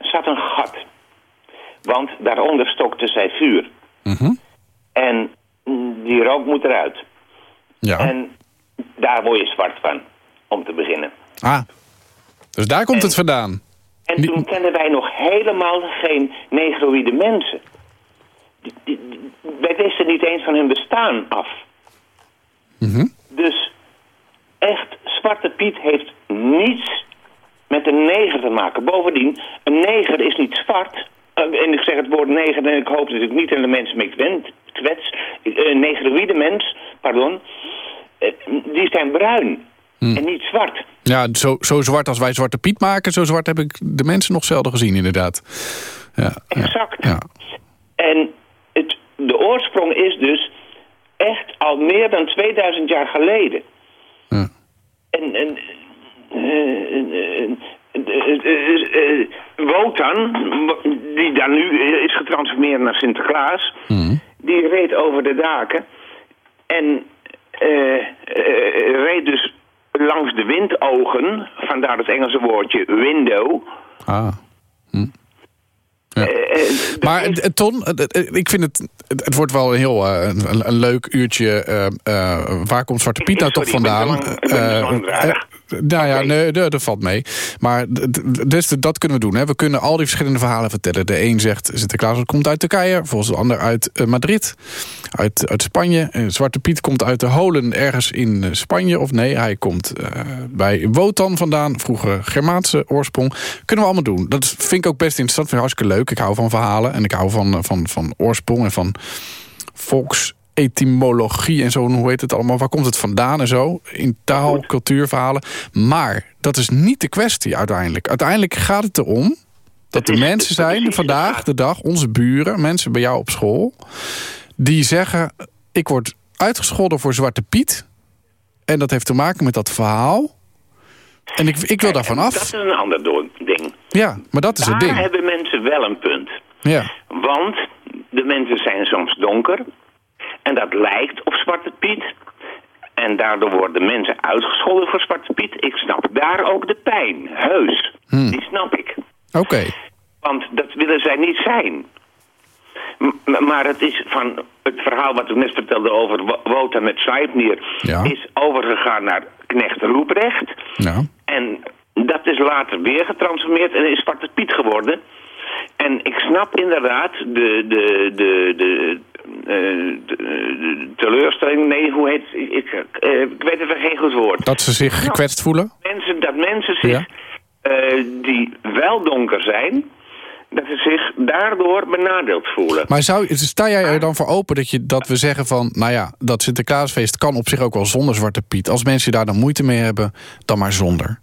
zat een gat. Want daaronder stokte zij vuur. Mm -hmm. En die rook moet eruit. Ja. En daar word je zwart van, om te beginnen. Ah, dus daar komt en, het vandaan. En toen kenden wij nog helemaal geen negroïde mensen. Die, die, die, wij wisten niet eens van hun bestaan af. Mm -hmm. Dus echt, Zwarte Piet heeft niets met een neger te maken. Bovendien, een neger is niet zwart. Uh, en ik zeg het woord neger en ik hoop dat ik niet aan de mensen mee kwets. Uh, negroïde mens, pardon. Uh, die zijn bruin. Hmm. En niet zwart. Ja, zo, zo zwart als wij Zwarte Piet maken... zo zwart heb ik de mensen nog zelden gezien, inderdaad. Ja, exact. Ja. En de oorsprong is dus echt al meer dan 2000 jaar geleden. Ja. En, en uh, Wotan, die daar nu is getransformeerd naar Sinterklaas... Mm. die reed over de daken en reed dus langs de windogen... vandaar het Engelse woordje window... Ah. Hm. Ja. Uh, maar is... Ton, ik vind het, het wordt wel een heel uh, een, een, leuk uurtje. Uh, waar komt Zwarte Piet nou toch vandaan? Nou ja, nee, dat valt mee. Maar dus, dat kunnen we doen. Hè. We kunnen al die verschillende verhalen vertellen. De een zegt Sinterklaas komt uit Turkije. Volgens de ander uit Madrid. Uit, uit Spanje. Zwarte Piet komt uit de holen ergens in Spanje. Of nee, hij komt bij Wotan vandaan. Vroeger Germaanse oorsprong. Kunnen we allemaal doen. Dat vind ik ook best interessant. Vind ik hartstikke leuk. Ik hou van verhalen. En ik hou van, van, van oorsprong en van volksetymologie en zo. Hoe heet het allemaal? Waar komt het vandaan en zo? In taal, cultuurverhalen. Maar dat is niet de kwestie uiteindelijk. Uiteindelijk gaat het erom dat de mensen zijn vandaag de dag, onze buren, mensen bij jou op school, die zeggen: ik word uitgescholden voor Zwarte Piet. En dat heeft te maken met dat verhaal. En ik, ik wil daarvan af. Dat is een ander ding. Ja, maar dat is Daar het ding. hebben mensen wel een punt. Ja. Want de mensen zijn soms donker. En dat lijkt op Zwarte Piet. En daardoor worden mensen uitgescholden voor Zwarte Piet. Ik snap daar ook de pijn. Heus. Hmm. Die snap ik. Oké. Okay. Want dat willen zij niet zijn. M maar het is van het verhaal wat ik net vertelde over Wotan met. Ja. is overgegaan naar Knecht Roeprecht. Ja. En dat is later weer getransformeerd en is Zwarte Piet geworden. En ik snap inderdaad de, de, de, de, de, de teleurstelling, nee, hoe heet ik, ik, uh, ik weet even geen goed woord. Dat ze zich gekwetst voelen? Mensen, dat mensen zich, Ja. uh, die wel donker zijn, dat ze zich daardoor benadeeld voelen. Maar zou, sta jij er dan voor open dat, je, dat we zeggen van... nou ja, dat Sinterklaasfeest kan op zich ook wel zonder Zwarte Piet. Als mensen daar dan moeite mee hebben, dan maar zonder.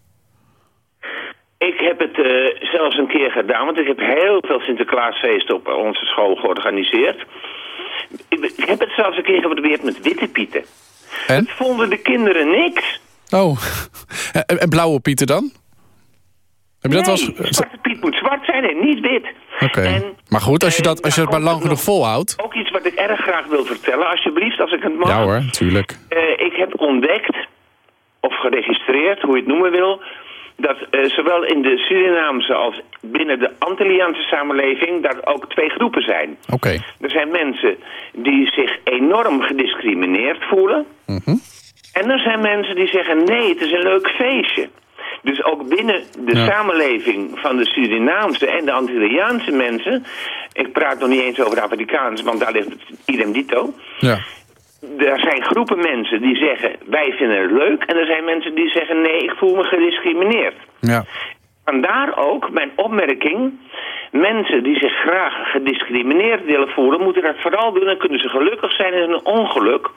Ik heb het uh, zelfs een keer gedaan, want ik heb heel veel Sinterklaasfeesten op onze school georganiseerd. Ik, ik heb het zelfs een keer geprobeerd met witte pieten. En? Dat vonden de kinderen niks. Oh, en, en blauwe pieten dan? Heb je dat nee, wel eens- Zwarte Piet moet zwart zijn en niet wit. Oké. Maar goed, als je dat, als je dat maar lang genoeg volhoudt... Ook iets wat ik erg graag wil vertellen, alsjeblieft, als ik het mag. Ja hoor, natuurlijk. Eh, ik heb ontdekt, of geregistreerd, hoe je het noemen wil... dat eh, zowel in de Surinaamse als binnen de Antilliaanse samenleving... dat ook twee groepen zijn. Oké. Er zijn mensen die zich enorm gediscrimineerd voelen. Mhm. En er zijn mensen die zeggen, nee, het is een leuk feestje. Dus ook binnen de Ja. samenleving van de Surinaamse en de Antilliaanse mensen... ik praat nog niet eens over de Afrikaans, want daar ligt het idem dito... Ja. Er zijn groepen mensen die zeggen, wij vinden het leuk... en er zijn mensen die zeggen, nee, ik voel me gediscrimineerd. Ja. Vandaar ook mijn opmerking... mensen die zich graag gediscrimineerd willen voelen... moeten dat vooral doen en kunnen ze gelukkig zijn in een ongeluk...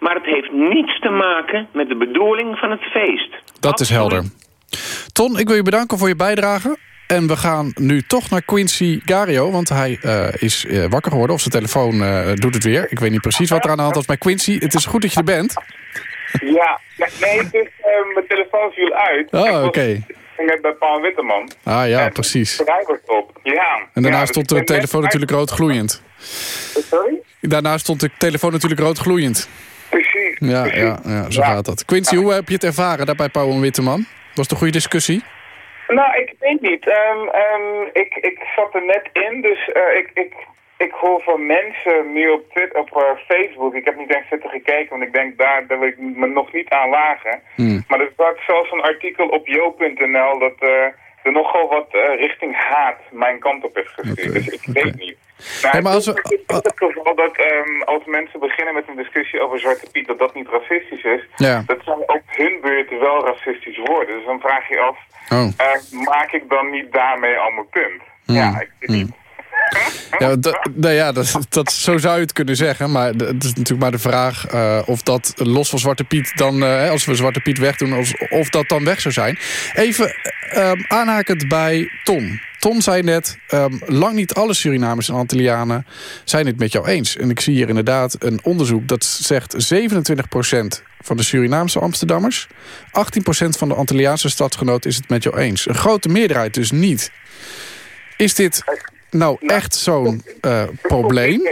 Maar het heeft niets te maken met de bedoeling van het feest. Dat is helder. Ton, ik wil je bedanken voor je bijdrage. En we gaan nu toch naar Quincy Gario, want hij eh, is eh, wakker geworden. Of zijn telefoon eh, doet het weer. Ik weet niet precies wat er aan de hand was. Maar Quincy, het is goed dat je er bent. Ja, nee, het is, mijn telefoon viel uit. Oh, oké. Ik ging net bij Paul Witteman. Ah ja, precies. Schrijvers op. Ja. En daarna Ja, stond dus de telefoon natuurlijk rood gloeiend. Sorry? Daarna stond de telefoon natuurlijk rood gloeiend. Precies. Ja, ja, ja zo Ja. gaat dat. Quincy, hoe heb je het ervaren daar bij Pauw en Witteman? Was het een goede discussie? Nou, ik weet niet. Ehm, ehm, ik, ik zat er net in, dus eh, ik, ik, ik hoor van mensen nu op, Twitter, op eh, Facebook. Ik heb niet eens zitten gekeken, want ik denk daar, daar wil ik me nog niet aan wagen. Hmm. Maar er staat zelfs een artikel op jo.nl dat eh, er nogal wat eh, richting haat mijn kant op is gestuurd. Dus ik weet niet. Nou, Hey, maar als we- het is het geval dat ehm, als mensen beginnen met een discussie over Zwarte Piet, dat dat niet racistisch is, Ja. dat zijn op hun beurt wel racistisch worden. Dus dan vraag je je af, Oh. eh, maak ik dan niet daarmee al mijn punt? Ja, ik weet niet. Ja, nou ja dat, dat, zo zou je het kunnen zeggen. Maar het is natuurlijk maar de vraag eh, of dat los van Zwarte Piet... dan, eh, als we Zwarte Piet wegdoen, of, of dat dan weg zou zijn. Even ehm, aanhakend bij Tom. Tom zei net, ehm, lang niet alle Surinamers en Antillianen zijn het met jou eens. En ik zie hier inderdaad een onderzoek dat zegt 27% van de Surinaamse Amsterdammers... 18% van de Antilliaanse stadsgenoten is het met jou eens. Een grote meerderheid dus niet. Is dit nou echt zo'n eh, probleem?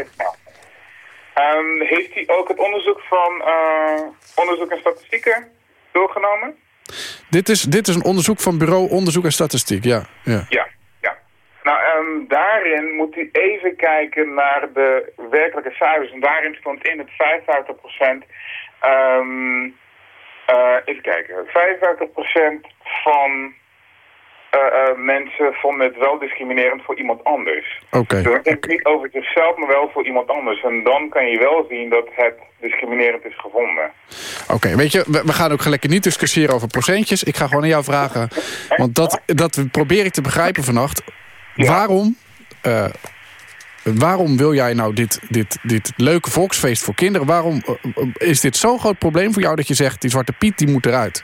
Ehm, heeft hij ook het onderzoek van eh, onderzoek en statistieken doorgenomen? Dit is, dit is een onderzoek van Bureau Onderzoek en Statistiek, ja. ja. Ja, ja. Nou, ehm, daarin moet u even kijken naar de werkelijke cijfers. En daarin stond in het 55%... ehm eh, even kijken. 55% van eh, eh, mensen vonden het wel discriminerend voor iemand anders. Oké. Dus het niet over zichzelf, maar wel voor iemand anders. En dan kan je wel zien dat het discriminerend is gevonden. Oké, weet je, we, we gaan ook lekker niet discussiëren over procentjes. Ik ga gewoon aan jou vragen, want dat, dat probeer ik te begrijpen vannacht. Waarom, eh, waarom wil jij nou dit, dit, dit leuke volksfeest voor kinderen... waarom is dit zo'n groot probleem voor jou dat je zegt... die Zwarte Piet die moet eruit?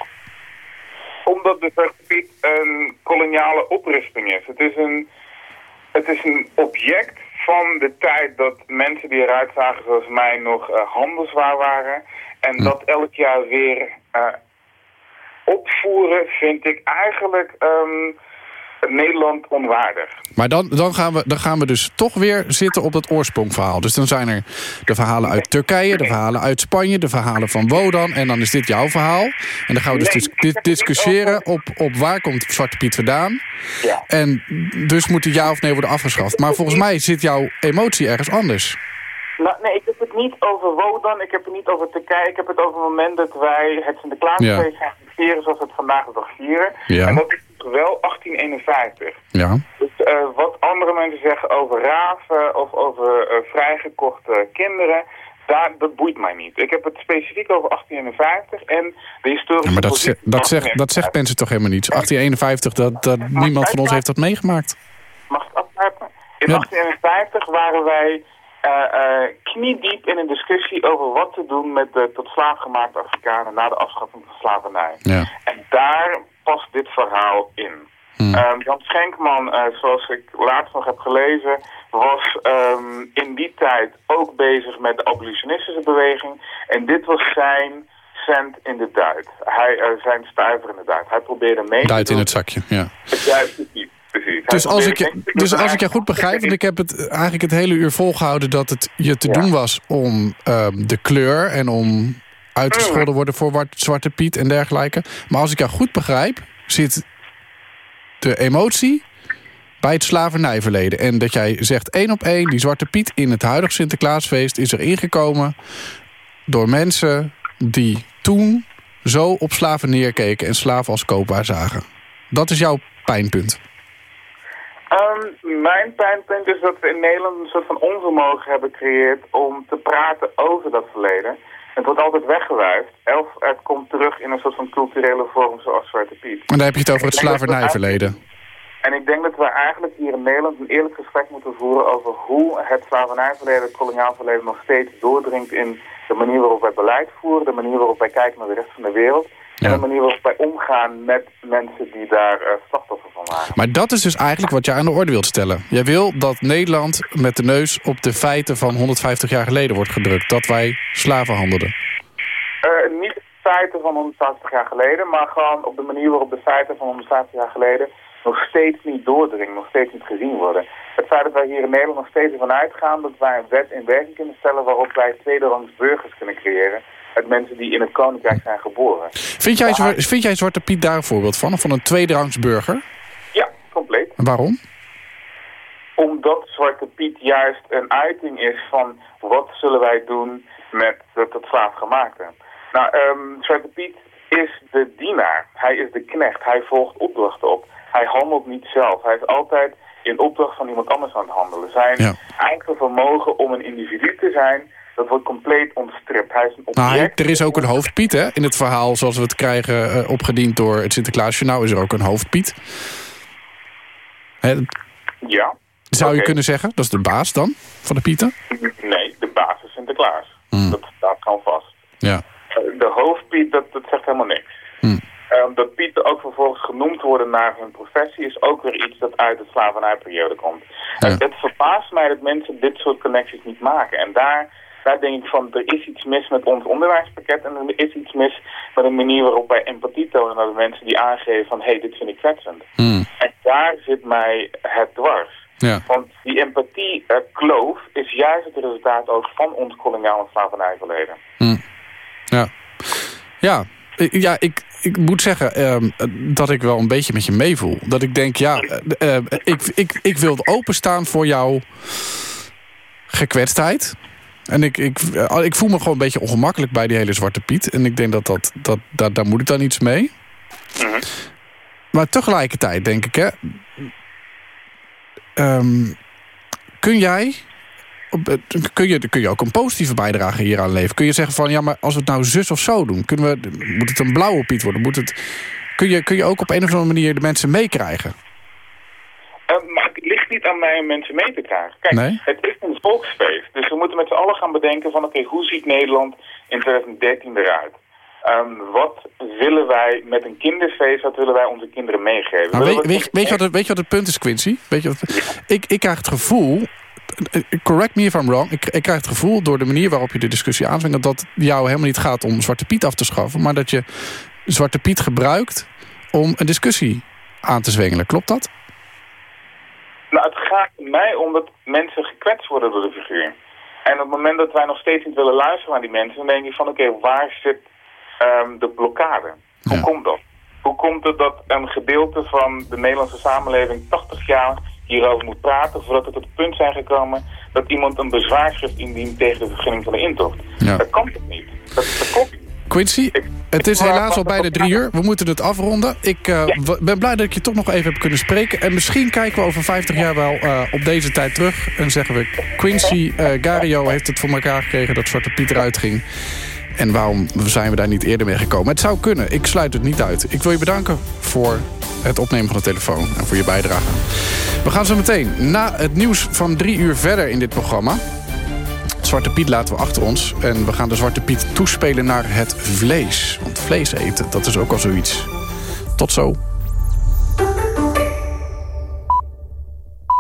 Omdat de Zwarte een koloniale oprichting is. Het is een, het is een object van de tijd dat mensen die eruit zagen zoals mij nog eh, handelswaar waren. En dat elk jaar weer eh, opvoeren vind ik eigenlijk ehm, Nederland onwaardig. Maar dan, dan, gaan we, dan gaan we dus toch weer zitten op dat oorsprongverhaal. Dus dan zijn er de verhalen uit Turkije, de verhalen uit Spanje... de verhalen van Wodan en dan is dit jouw verhaal. En dan gaan we dus dis- dis- discussiëren op, op waar komt Zwarte Piet vandaan. Ja. En dus moet het ja of nee worden afgeschaft. Maar volgens mij zit jouw emotie ergens anders. Nou, nee, ik heb het niet over Wodan, ik heb het niet over Turkije. Ik heb het over het moment dat wij het Sinterklaasfeest gaan vieren zoals we het vandaag dag vieren. Ja. En dat is wel 1851. Ja. Dus eh, wat andere mensen zeggen over raven of over eh, vrijgekochte kinderen, daar, dat boeit mij niet. Ik heb het specifiek over 1851 en de historische... Ja, maar dat, positie ze- dat, zegt, dat zegt mensen toch helemaal niet. 1851, dat, dat, niemand van ons heeft dat meegemaakt. Mag ik afknijpen? In Ja. 1851 waren wij eh, kniediep in een discussie over wat te doen met de tot slaaf gemaakte Afrikanen na de afschaffing van slavernij. Ja. En daar past dit verhaal in. Ehm, Jan Schenkman, eh, zoals ik laatst nog heb gelezen, was ehm, in die tijd ook bezig met de abolitionistische beweging. En dit was zijn cent in de duit. Hij, eh, zijn stuiver in de duit. Hij probeerde mee te Duit in het zakje, ja. Precies. Dus als, ik, je- dus als ik jou goed begrijp, want ik heb het eigenlijk het hele uur volgehouden... dat het je te doen was om ehm, de kleur en om uitgescholden worden voor Zwarte Piet en dergelijke. Maar als ik jou goed begrijp, zit de emotie bij het slavernijverleden. En dat jij zegt één op één, die Zwarte Piet in het huidige Sinterklaasfeest... is er ingekomen door mensen die toen zo op slaven neerkeken... en slaven als koopwaar zagen. Dat is jouw pijnpunt. Um, mijn pijnpunt is dat we in Nederland een soort van onvermogen hebben gecreëerd om te praten over dat verleden. Het wordt altijd weggewuifd. Elf, het komt terug in een soort van culturele vorm zoals Zwarte Piet. En dan heb je het over het slavernijverleden. En ik denk dat we eigenlijk hier in Nederland een eerlijk gesprek moeten voeren over hoe het slavernijverleden, het koloniaal verleden nog steeds doordringt in de manier waarop wij beleid voeren, de manier waarop wij kijken naar de rest van de wereld. En de manier waarop wij omgaan met mensen die daar uh, slachtoffer van waren. Maar dat is dus eigenlijk wat jij aan de orde wilt stellen. Jij wil dat Nederland met de neus op de feiten van 150 jaar geleden wordt gedrukt. Dat wij slaven handelden. Uh, niet de feiten van 150 jaar geleden, maar gewoon op de manier waarop de feiten van 150 jaar geleden nog steeds niet doordringen, nog steeds niet gezien worden. Het feit dat wij hier in Nederland nog steeds ervan uitgaan dat wij een wet in werking kunnen stellen waarop wij tweederangs burgers kunnen creëren uit mensen die in het koninkrijk zijn geboren. Vind jij, vind jij Zwarte Piet daar een voorbeeld van? Of van een tweederangs burger? Ja, compleet. En waarom? Omdat Zwarte Piet juist een uiting is van wat zullen wij doen met het, het slaafgemaakte. Nou, um, Zwarte Piet is de dienaar. Hij is de knecht. Hij volgt opdrachten op. Hij handelt niet zelf. Hij is altijd in opdracht van iemand anders aan het handelen. Zijn ja. eigen vermogen om een individu te zijn dat wordt compleet ontstript. Hij is een object. Nou, er is ook een hoofdpiet, hè? In het verhaal zoals we het krijgen uh, opgediend door het Sinterklaasjournaal... is er ook een hoofdpiet. Hè? Ja. Zou okay. je kunnen zeggen, dat is de baas dan, van de pieten? Nee, de baas is Sinterklaas. Hmm. Dat staat gewoon vast. Ja. De hoofdpiet, dat, dat zegt helemaal niks. Hmm. Um, dat pieten ook vervolgens genoemd worden naar hun professie... is ook weer iets dat uit de slavernijperiode komt. Ja. Het verbaast mij dat mensen dit soort connecties niet maken. En daar daar denk ik van, er is iets mis met ons onderwijspakket en er is iets mis met de manier waarop wij empathie tonen naar de mensen die aangeven van, hé, hey, dit vind ik kwetsend. Hmm. En daar zit mij het dwars. Ja. Want die empathie uh, kloof is juist het resultaat ook van ons koloniale slavernijverleden. Hmm. Ja. Ja. Ja, ik, ik moet zeggen uh, dat ik wel een beetje met je meevoel. Dat ik denk, ja, uh, ik, ik, ik wil openstaan voor jouw gekwetstheid. En ik, ik, ik voel me gewoon een beetje ongemakkelijk bij die hele Zwarte Piet. En ik denk dat, dat, dat, dat daar moet ik dan iets mee. -hmm. Maar tegelijkertijd denk ik, hè... Um, kun jij... Kun je, kun je ook een positieve bijdrage hier aan leveren? Kun je zeggen van, ja, maar als we het nou zus of zo doen... Kunnen we, moet het een blauwe Piet worden? Moet het, kun, je, kun je ook op een of andere manier de mensen meekrijgen? Uh, maar het ligt niet aan mij om mensen mee te krijgen. Kijk, nee? het is een volksfeest. Dus we moeten met z'n allen gaan bedenken van... oké, okay, hoe ziet Nederland in 2013 eruit? Um, wat willen wij met een kinderfeest, wat willen wij onze kinderen meegeven? Nou, weet, weet, weet, je wat het, weet je wat het punt is, Quincy? Weet je wat, ik, ik krijg het gevoel, correct me if I'm wrong... Ik, ik krijg het gevoel door de manier waarop je de discussie aanswingt... dat het jou helemaal niet gaat om Zwarte Piet af te schaffen... maar dat je Zwarte Piet gebruikt om een discussie aan te zwengelen. Klopt dat? Nou, het gaat mij om dat mensen gekwetst worden door de figuur. En op het moment dat wij nog steeds niet willen luisteren naar die mensen... dan denk je van, oké, okay, waar zit um, de blokkade? Hoe Ja. komt dat? Hoe komt het dat een gedeelte van de Nederlandse samenleving 80 jaar hierover moet praten... voordat we tot het punt zijn gekomen dat iemand een bezwaarschrift indient tegen de vergunning van de intocht? Ja. Dat kan toch niet? Dat, dat klopt niet. Quincy, het is helaas al bijna drie uur. We moeten het afronden. Ik eh, ben blij dat ik je toch nog even heb kunnen spreken. En misschien kijken we over 50 jaar wel eh, op deze tijd terug. En zeggen we, Quincy eh, Gario heeft het voor elkaar gekregen dat Zwarte Piet eruit ging. En waarom zijn we daar niet eerder mee gekomen? Het zou kunnen. Ik sluit het niet uit. Ik wil je bedanken voor het opnemen van de telefoon en voor je bijdrage. We gaan zo meteen na het nieuws van drie uur verder in dit programma. Zwarte Piet laten we achter ons. En we gaan de Zwarte Piet toespelen naar het vlees. Want vlees eten, dat is ook al zoiets. Tot zo.